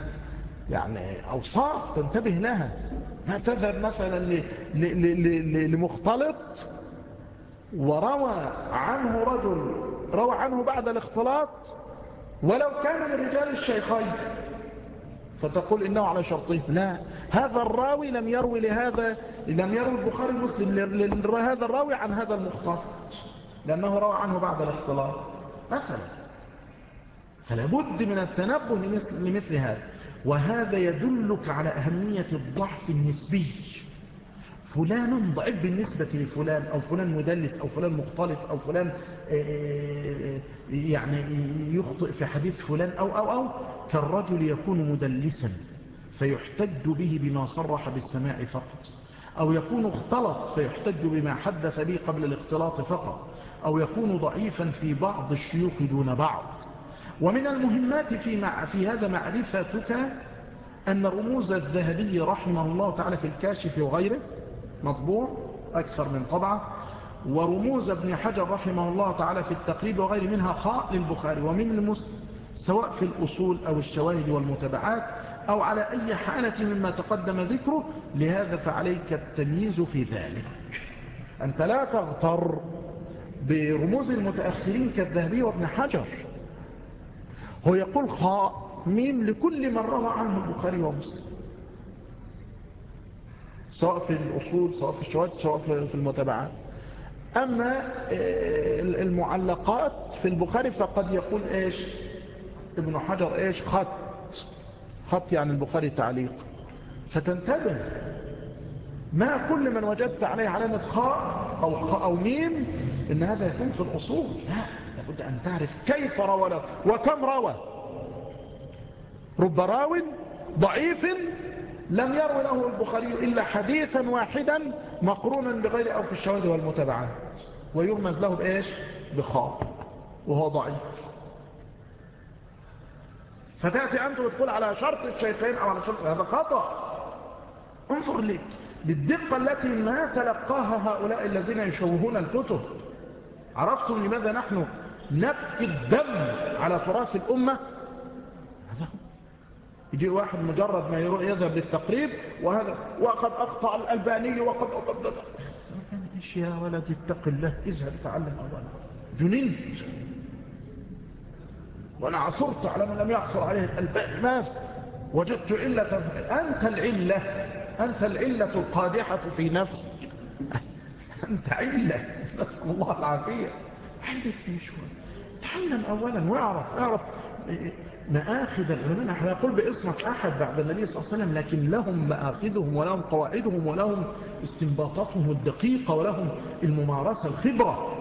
يعني أوصاف تنتبه لها ما تذهب مثلا لمختلط وروى عنه رجل روى عنه بعد الاختلاط ولو كان من رجال الشيخين فتقول إنه على شرطين لا. هذا الراوي لم يروي لهذا لم يروي البخاري مسلم لهذا الراوي عن هذا المختار لأنه روى عنه بعد الاختلاط. مثلا فلا بد من التنبه لمثل, لمثل هذا. وهذا يدلك على أهمية الضعف النسبي. فلان ضعيف بالنسبة لفلان أو فلان مدلس أو فلان مختلط أو فلان آه، آه، يعني يخطئ في حديث فلان أو أو أو كالرجل يكون مدلسا فيحتج به بما صرح بالسماع فقط. أو يكون اختلط فيحتج بما حدث به قبل الاختلاط فقط. أو يكون ضعيفا في بعض الشيوخ دون بعض. ومن المهمات في, مع في هذا معرفتك أن رموز الذهبي رحمه الله تعالى في الكاشف وغيره مطبوع أكثر من طبعة. ورموز ابن حجر رحمه الله تعالى في التقريب وغير منها خاء للبخاري ومن المسلم سواء في الأصول أو الشواهد والمتابعات أو على أي حالة مما تقدم ذكره. لهذا فعليك التمييز في ذلك. أنت لا تغتر برموز المتأخرين كالذهبي وابن حجر. هو يقول خاء ميم لكل من روى عنه البخاري ومسلم. سواء في الأصول سواء في الشواهد سواء في المتابعات. أما آه، المعلقات في البخاري فقد يقول إيش؟ ابن حجر إيش؟ خط. خط يعني البخاري تعليق. فتنتبه ما كل من وجدت عليه علامة خاء أو, خاء أو ميم إن هذا يكون في الأصول. لا لابد أن تعرف كيف روى له وكم روى. رب راو ضعيف لم يروي له البخاري إلا حديثا واحدا مقرونا بغير أو في الشواهد والمتابعات ويرمز له بإيش؟ بخاء. وهو ضعيف. فتأتي أنت وتقول على شرط الشيخين أو على شرط هذا خطأ. انظر لي. للدقة التي ما تلقاها هؤلاء الذين يشوهون الكتب. عرفتم لماذا نحن نبكي الدم على تراث الأمة؟ هذا هو يجي واحد مجرد ما يذهب للتقريب وهذا وقد أخطأ الألباني وقد أقدد إيش يا ولد اتق الله اذهب تعلم أولا جننت وأنا عصرت على من لم يعصر عليه الألباني ماذا وجدت علة أنت العلة أنت العلة القادحة في نفسك. أنت علة نسأل الله العافية. علة إيش تعلم أولا واعرف اعرف مآخذ العلماء. نحن نقول باسمك أحد بعد النبي صلى الله عليه وسلم لكن لهم مآخذهم ولهم قواعدهم ولهم استنباطاتهم الدقيقة ولهم الممارسة الخبرة.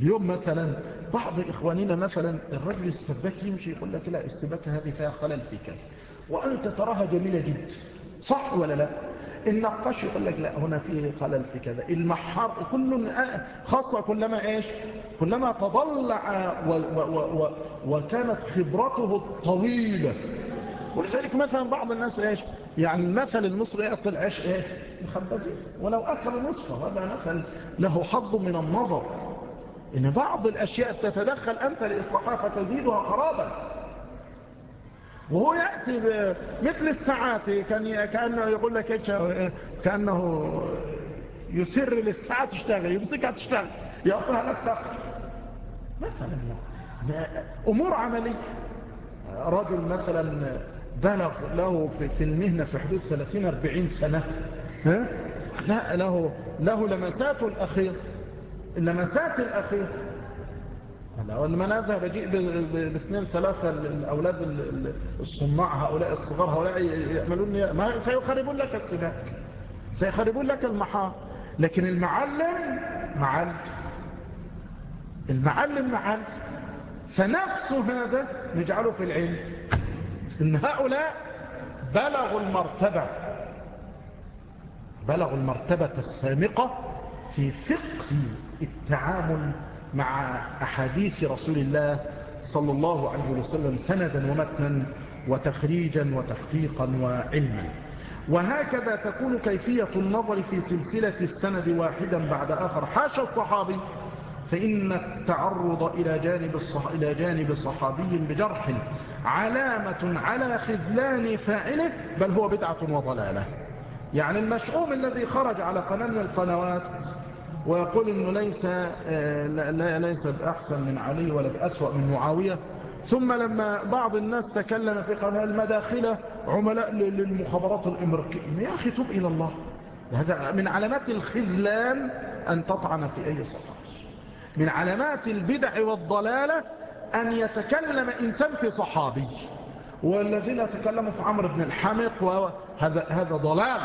اليوم مثلا بعض إخواننا مثلا الرجل السباك يمشي يقول لك لا السباكة هذه فيها خلل في كذا وأنت تراها جميلة جدا صح ولا لا؟ النقاش يقول لك لا هنا فيه خلل في كذا. المحار كل خاصة كلما إيش؟ كلما تضلع و و و وكانت خبرته الطويلة ولذلك مثلا بعض الناس إيش؟ يعني المثل المصري يأكل عيش إيه؟ مخبزين ولو أكل نصفه هذا مثل له حظ من النظر. إن بعض الأشياء تتدخل أنت لإصلاحها فتزيدها خرابا. وهو يأتي مثل الساعات كأنه يقول لك كأنه يسر للساعة تشتغل يمسكها تشتغل يعطيها تقف مثلا أمور عملية. رجل مثلا بلغ له في المهنة في حدود 30-40 سنة. ها؟ لا له, له لمساته الأخير. اللمسات الأخير. لما نذهب بجيء باثنين ثلاثة الأولاد الصناع هؤلاء الصغار هؤلاء يعملون ما سيخربون لك السباك. سيخربون لك المحار لكن المعلم معلم المعلم معلم فنفس هذا نجعله في العلم. إن هؤلاء بلغوا المرتبة. بلغوا المرتبة السامقة في فقه التعامل مع أحاديث رسول الله صلى الله عليه وسلم سندا ومتنا وتخريجا وتحقيقا وعلما. وهكذا تكون كيفية النظر في سلسلة السند واحدا بعد آخر. حاشا الصحابي فإن التعرض إلى جانب, الصح... إلى جانب صحابي بجرح علامة على خذلان فاعله بل هو بدعة وضلالة. يعني المشؤوم الذي خرج على قناة من القنوات ويقول إنه ليس آه، ليس بأحسن من علي ولا بأسوأ من معاوية. ثم لما بعض الناس تكلم في قناة المداخلة عملاء للمخابرات الإمريكية يا أخي توب إلى الله. هذا من علامات الخذلان أن تطعن في أي صفحه من علامات البدع والضلالة أن يتكلم إنسان في صحابي. والذين تكلموا في عمرو بن الحمق وهذا هذا ضلال.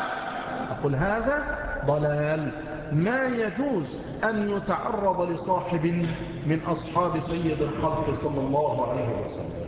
أقول هذا ضلال. ما يجوز أن يتعرض لصاحب من أصحاب سيد الخلق صلى الله عليه وسلم.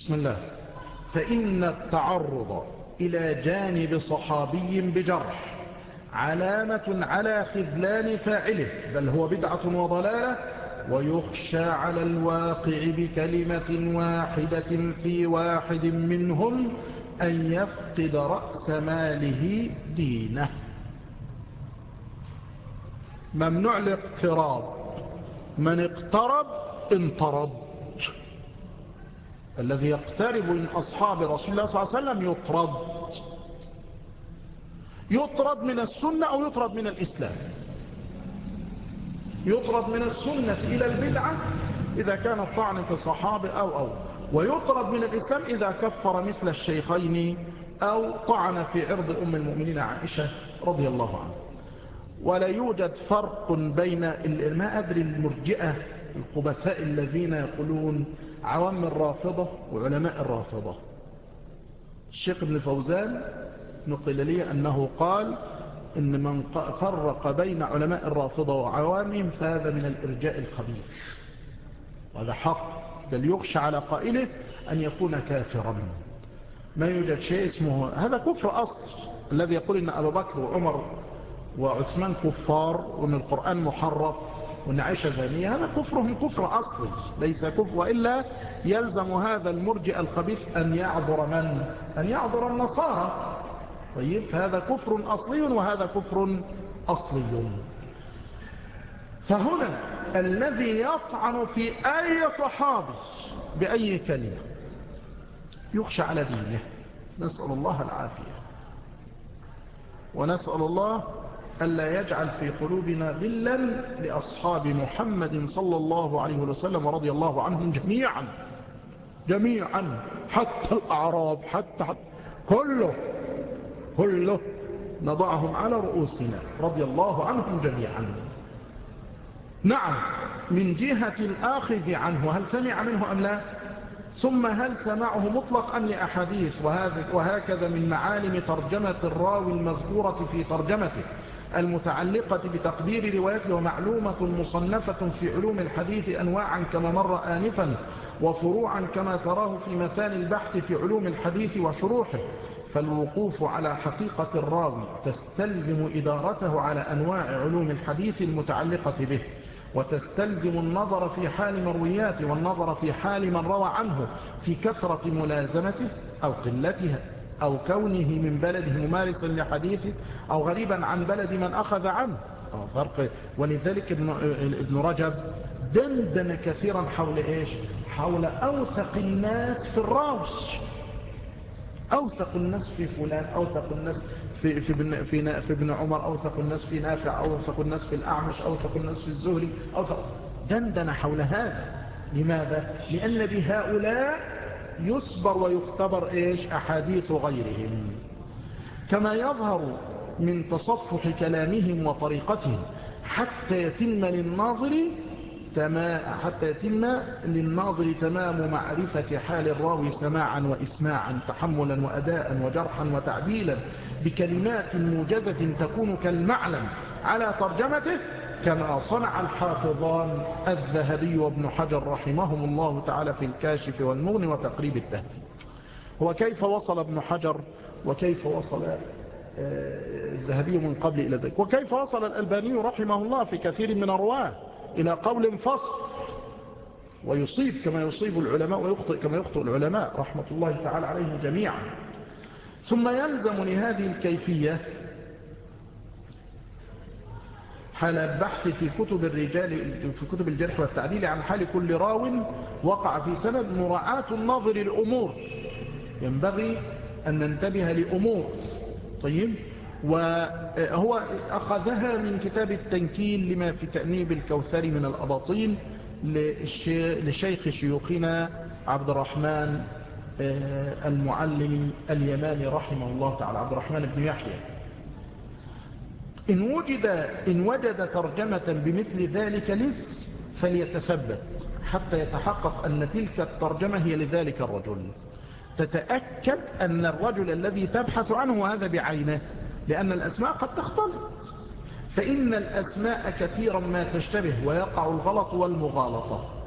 بسم الله. فإن التعرض إلى جانب صحابي بجرح علامة على خذلان فاعله بل هو بدعة وضلالة ويخشى على الواقع بكلمة واحدة في واحد منهم أن يفقد رأس ماله دينه. ممنوع الاقتراب. من اقترب انطرد. الذي يقترب من أصحاب رسول الله صلى الله عليه وسلم يطرد. يطرد من السنة أو يطرد من الإسلام. يطرد من السنة إلى البدعة إذا كان الطعن في صحابة أو أو. ويطرد من الإسلام إذا كفر مثل الشيخين أو طعن في عرض أم المؤمنين عائشة رضي الله عنها. ولا يوجد فرق بين ما أدري المرجئة الخبثاء الذين يقولون عوام الرافضة وعلماء الرافضة. الشيخ ابن فوزان نقل لي أنه قال إن من فرق بين علماء الرافضة وعوامهم فهذا من الإرجاء الخبيث. وهذا حق بل يخشى على قائله أن يكون كافرا. ما يوجد شيء اسمه هذا كفر أصل الذي يقول إن أبو بكر وعمر وعثمان كفار وأن القرآن محرف وأن عائشة زانية هذا كفرهم كفر أصلي ليس كفر وإلا يلزم هذا المرجئ الخبيث أن يعذر من؟ أن يعذر النصارى. طيب فهذا كفر أصلي وهذا كفر أصلي. فهنا الذي يطعن في أي صحابي بأي كلمة يخشى على دينه. نسأل الله العافية. ونسأل الله ألا يجعل في قلوبنا غلا لأصحاب محمد صلى الله عليه وسلم ورضي الله عنهم جميعا. جميعا. حتى الأعراب حتى, حتى كله كله نضعهم على رؤوسنا رضي الله عنهم جميعا. نعم من جهة الآخذ عنه هل سمع منه أم لا؟ ثم هل سمعه مطلق أم لأحاديث وهكذا من معالم ترجمة الراوي المذكورة في ترجمته. المتعلقة بتقدير روايته ومعلومة مصنفة في علوم الحديث أنواعا كما مر آنفا وفروعا كما تراه في مثال البحث في علوم الحديث وشروحه فالوقوف على حقيقة الراوي تستلزم إدارته على أنواع علوم الحديث المتعلقة به وتستلزم النظر في حال مروياته والنظر في حال من روى عنه في كثرة ملازمته أو قلتها. أو كونه من بلده ممارسا لحديثه أو غريبا عن بلد من أخذ عنه. فرق. ولذلك ابن, ابن رجب دندن كثيرا حول إيش؟ حول أوثق الناس في الراوش أوثق الناس في فلان أوثق الناس في, في, ابن, في, في ابن عمر أوثق الناس في نافع أوثق الناس في الأعمش أوثق الناس في الزهري أوثق. دندن حول هذا. لماذا؟ لأن بهؤلاء يصبر ويختبر إيش؟ أحاديث غيرهم. كما يظهر من تصفح كلامهم وطريقتهم. حتى يتم للناظر حتى يتم للناظر تمام معرفة حال الراوي سماعا وإسماعا تحملا وأداء وجرحا وتعديلا بكلمات موجزة تكون كالمعلم على ترجمته كما صنع الحافظان الذهبي وابن حجر رحمهم الله تعالى في الكاشف والمغني وتقريب التهذيب. هو كيف وصل ابن حجر؟ وكيف وصل آه، الذهبي من قبل إلى ذلك. وكيف وصل الألباني رحمه الله في كثير من الرواه إلى قول فصل ويصيب كما يصيب العلماء ويخطئ كما يخطئ العلماء رحمة الله تعالى عليهم جميعا. ثم يلزم لهذه الكيفية حال البحث في كتب الرجال في كتب الجرح والتعديل عن حال كل راو وقع في سند مراعاة النظر الأمور ينبغي أن ننتبه لأمور. طيب؟ وهو أخذها من كتاب التنكيل لما في تأنيب الكوثر من الأباطيل لشيخ شيوخنا عبد الرحمن آه، المعلم اليماني رحمه الله تعالى عبد الرحمن بن يحيى. إن وجد, إن وجد ترجمة بمثل ذلك لذ فليتثبت حتى يتحقق أن تلك الترجمة هي لذلك الرجل. تتأكد أن الرجل الذي تبحث عنه هذا بعينه لأن الأسماء قد تختلط. فإن الأسماء كثيرا ما تشتبه ويقع الغلط والمغالطة.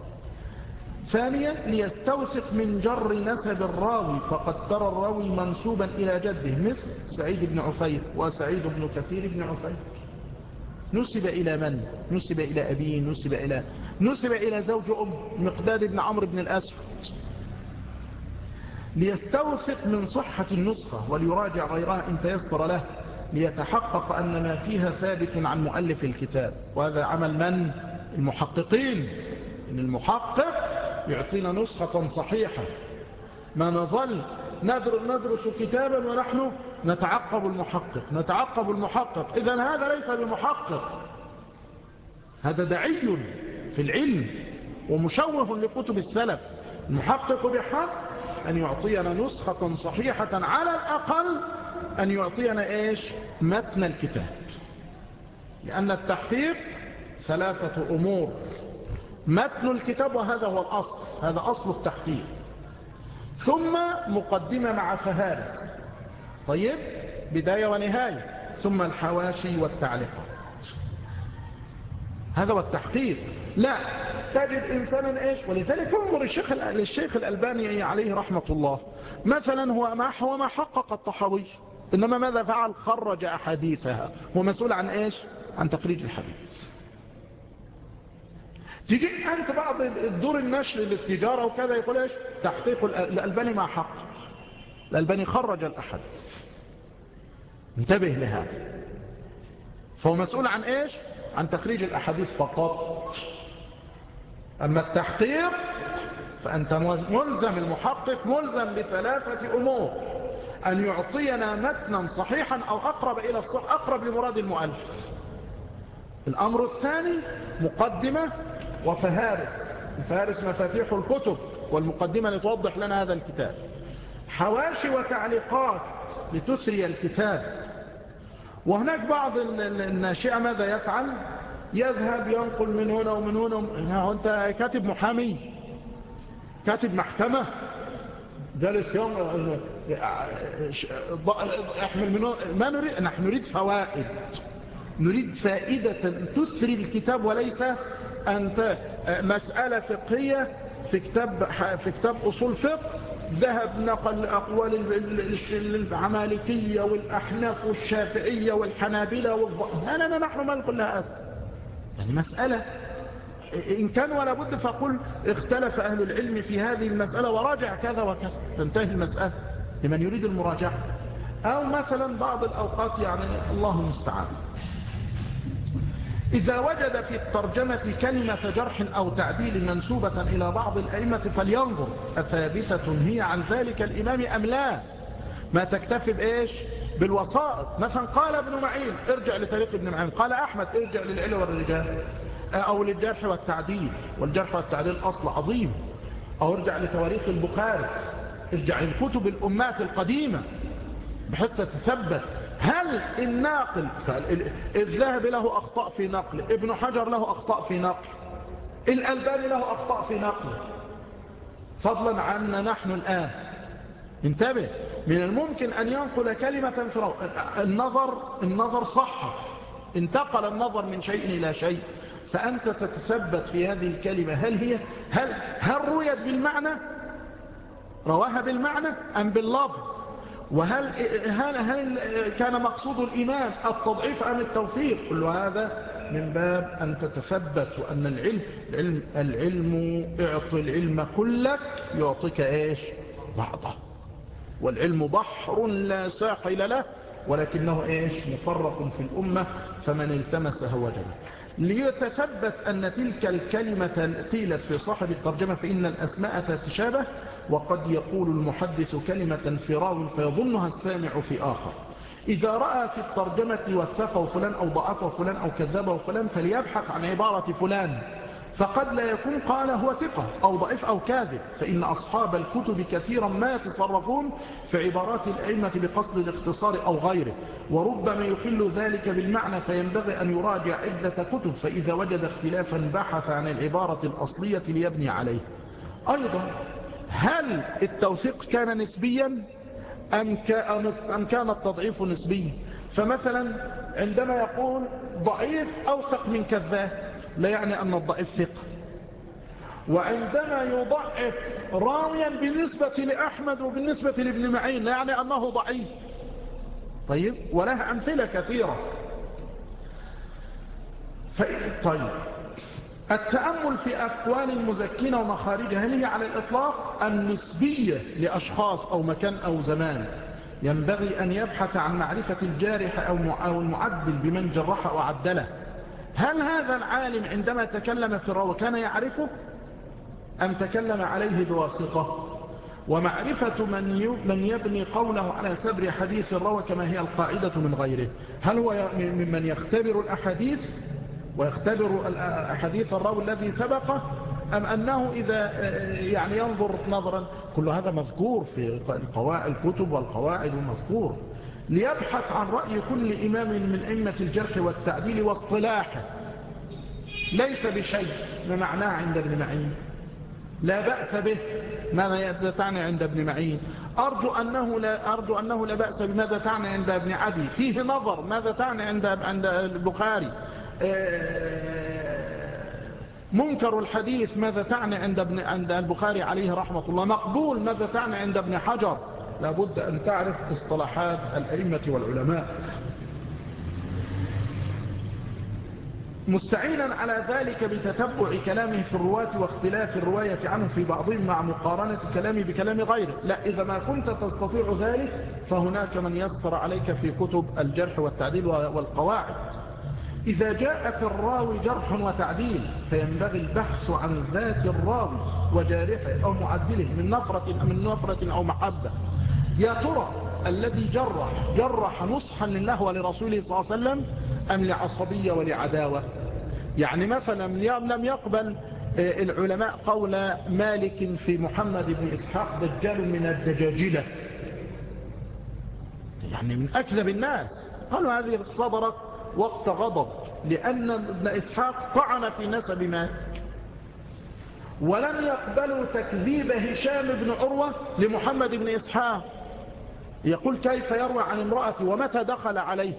ثانيا ليستوثق من جر نسب الراوي. فقد ترى الراوي منسوبا إلى جده. مثل سعيد بن عفير وسعيد بن كثير بن عفير نسب إلى من؟ نسب إلى أبيه نسب إلى نسب إلى زوج أم مقداد بن عمرو بن الأسود. ليستوثق من صحة النسخة وليراجع غيرها إن تيسر له. ليتحقق أن ما فيها ثابت عن مؤلف الكتاب. وهذا عمل من؟ المحققين. إن المحقق يعطينا نسخة صحيحة. ما نظل ندرس كتابا ونحن نتعقب المحقق. نتعقب المحقق. إذا هذا ليس بمحقق. هذا دعي في العلم ومشوه لكتب السلف. المحقق بحق أن يعطينا نسخة صحيحة على الأقل أن يعطينا إيش؟ متن الكتاب. لأن التحقيق ثلاثة أمور. متن الكتاب وهذا هو الأصل هذا أصل التحقيق. ثم مقدمة مع فهارس. طيب بداية ونهاية. ثم الحواشي والتعليقات هذا هو التحقيق. لا تجد إنسانا إيش؟ ولذلك انظر الشيخ للشيخ الألباني عليه رحمة الله. مثلا هو ما هو ما حقق الطحاوي إنما ماذا فعل؟ خرج أحاديثها. هو مسؤول عن إيش؟ عن تخريج الحديث. تيجي أنت بعض الدور النشر للتجارة وكذا يقول إيش؟ تحقيق الألباني ما حقق الألباني خرج الأحاديث انتبه لهذا. فهو مسؤول عن إيش؟ عن تخريج الأحاديث فقط. أما التحقيق فأنت ملزم المحقق ملزم بثلاثة أمور. أن يعطينا متنا صحيحا أو أقرب إلى الصح أقرب لمراد المؤلف. الأمر الثاني مقدمة وفهارس. فهارس مفاتيح الكتب والمقدمة لتوضح لنا هذا الكتاب. حواشي وتعليقات لتسري الكتاب. وهناك بعض الناشئة ماذا يفعل؟ يذهب ينقل من هنا ومن هنا أنت كاتب محامي. كاتب محكمة. جالس يوم احمل من ما نريد نحن نريد فوائد. نريد فائدة تسري الكتاب وليس أنت مسألة فقهية في كتاب في كتاب أصول فقه. ذهب نقل أقوال العمالكية والأحناف والشافعية والحنابلة والض... لا نحن ما نقول لها هذا يعني مسألة إن كان ولا بد فقل اختلف أهل العلم في هذه المسألة وراجع كذا وكذا. تنتهي المسألة لمن يريد المراجعة. أو مثلا بعض الأوقات يعني الله المستعان. إذا وجد في الترجمة كلمة جرح أو تعديل منسوبة إلى بعض الأئمة فلينظر أثابتة هي عن ذلك الإمام أم لا؟ ما تكتفي بإيش؟ بالوسائط. مثلا قال ابن معين ارجع لتاريخ ابن معين. قال أحمد ارجع للعلة والرجال أو للجرح والتعديل. والجرح والتعديل أصل عظيم. أو ارجع لتواريخ البخاري. ارجع للكتب الأمات القديمة بحيث تتثبت. هل الناقل الذهب له أخطاء في نقل ابن حجر له أخطاء في نقل الألباني له أخطاء في نقل. فضلا عنا نحن الآن. انتبه من الممكن أن ينقل كلمة في النظر النظر صحف انتقل النظر من شيء إلى شيء. فأنت تتثبت في هذه الكلمة. هل هي هل, هل رويت بالمعنى؟ رواها بالمعنى أم باللفظ؟ وهل هل, هل كان مقصود الإمام التضعيف أم التوثيق؟ كل هذا من باب أن تتثبت وأن العلم العلم, العلم اعطي العلم كلك يعطيك إيش؟ بعضه. والعلم بحر لا ساحل له ولكنه إيش؟ مفرق في الأمة فمن التمسه وجده ليتثبت أن تلك الكلمة قيلت في صاحب الترجمة فإن الأسماء تتشابه وقد يقول المحدث كلمة في فيظنها السامع في آخر. إذا رأى في الترجمة وثقه فلان أو ضعفه فلان أو كذبه فلان فليبحث عن عبارة فلان. فقد لا يكون قال هو ثقة أو ضعيف أو كاذب. فإن أصحاب الكتب كثيرا ما يتصرفون في عبارات الأئمة بقصد الاختصار أو غيره. وربما يخل ذلك بالمعنى فينبغي أن يراجع عدة كتب. فإذا وجد اختلافا بحث عن العبارة الأصلية ليبني عليه. أيضا هل التوثيق كان نسبيا أم كان التضعيف نسبيا فمثلا عندما يقول ضعيف أوثق من كذاب لا يعني أن الضعيف ثقة. وعندما يضعف راويا بالنسبة لأحمد وبالنسبة لابن معين لا يعني أنه ضعيف. طيب ولها أمثلة كثيرة. طيب. التأمل في أقوال المزكين ومخارجها هل هي على الإطلاق؟ أم نسبية لأشخاص أو مكان أو زمان. ينبغي أن يبحث عن معرفة الجارح أو المعدل بمن جرح وعدله. هل هذا العالم عندما تكلم في الروى كان يعرفه؟ أم تكلم عليه بواسطة؟ ومعرفة من من يبني قوله على سبر حديث الروى كما هي القاعدة من غيره. هل هو ممن يختبر الأحاديث؟ ويختبر حديث الراوي الذي سبقه أم أنه إذا يعني ينظر نظرا. كل هذا مذكور في الكتب والقواعد المذكور ليبحث عن رأي كل إمام من أئمة الجرح والتعديل واصطلاحه. ليس بشيء ما معناه عند ابن معين؟ لا بأس به. ماذا تعني عند ابن معين؟ أرجو أنه لا, أرجو أنه لا بأس بماذا تعني عند ابن عدي. فيه نظر ماذا تعني عند عند البخاري؟ آه، منكر الحديث ماذا تعني عند ابن عند البخاري عليه رحمة الله؟ مقبول ماذا تعني عند ابن حجر؟ لابد أن تعرف اصطلاحات الأئمة والعلماء. مستعينا على ذلك بتتبع كلامه في الرواة واختلاف الرواية عنه في بعضهم مع مقارنة كلامه بكلام غيره. لا إذا ما كنت تستطيع ذلك فهناك من يسر عليك في كتب الجرح والتعديل والقواعد. إذا جاء في الراوي جرح وتعديل فينبغي البحث عن ذات الراوي وجارحه أو معدله من نفرة, من نفرة أو محبة. يا ترى الذي جرح جرح نصحا لله ولرسوله صلى الله عليه وسلم أم لعصبية ولعداوة؟ يعني مثلا لم يقبل آه، العلماء قول مالك في محمد بن إسحاق دجال من الدجاجلة. يعني من أكذب الناس. قالوا هذه صدرت وقت غضب لأن ابن إسحاق طعن في نسب مالك ولم يقبلوا تكذيب هشام بن عروة لمحمد بن إسحاق. يقول كيف يروي عن امرأتي؟ ومتى دخل عليه؟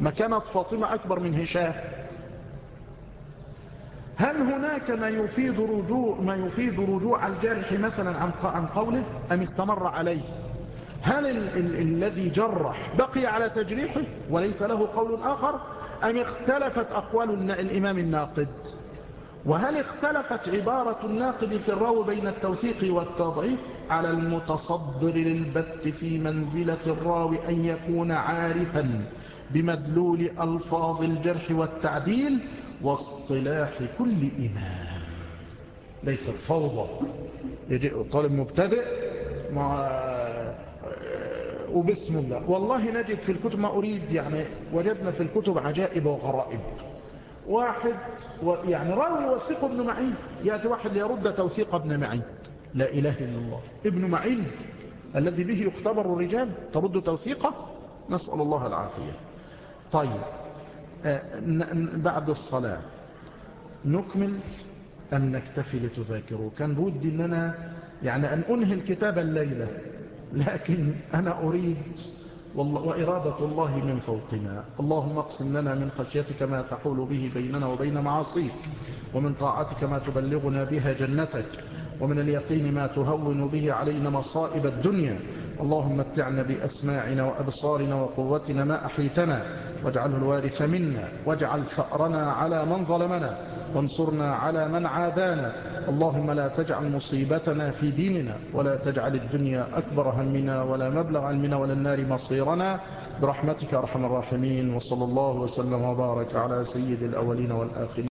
ما كانت فاطمة أكبر من هشام. هل هناك ما يفيد رجوع ما يفيد رجوع الجارح مثلا عن عن قوله أم استمر عليه؟ هل ال ال الذي جرح بقي على تجريحه وليس له قول آخر؟ أم اختلفت أقوال الإمام الناقد. وهل اختلفت عبارة الناقد في الراوي بين التوثيق والتضعيف؟ على المتصدر للبت في منزلة الراوي أن يكون عارفا بمدلول ألفاظ الجرح والتعديل واصطلاح كل إمام. ليست فوضى يجي طالب مبتدئ وبسم الله. والله نجد في الكتب ما أريد يعني وجدنا في الكتب عجائب وغرائب. واحد يعني راوي يوثق ابن معين. يأتي واحد ليرد توثيق ابن معين. لا إله إلا الله. ابن معين الذي به يختبر الرجال ترد توثيقه نسأل الله العافية. طيب آه، بعد الصلاة نكمل أم نكتفي لتذاكروا. كان بودي أننا يعني أن أنهي الكتاب الليلة. لكن أنا أريد وإرادة الله من فوقنا. اللهم اقسم لنا من خشيتك ما تحول به بيننا وبين معاصيك ومن طاعتك ما تبلغنا بها جنتك ومن اليقين ما تهون به علينا مصائب الدنيا. اللهم متعنا بأسماعنا وأبصارنا وقوتنا ما أحيتنا واجعله الوارث منا واجعل ثأرنا على من ظلمنا وانصرنا على من عادانا. اللهم لا تجعل مصيبتنا في ديننا ولا تجعل الدنيا أكبر همنا ولا مبلغ علمنا ولا النار مصيرنا. برحمتك رحم الراحمين. وصلى الله وسلم وبارك على سيد الأولين والآخرين.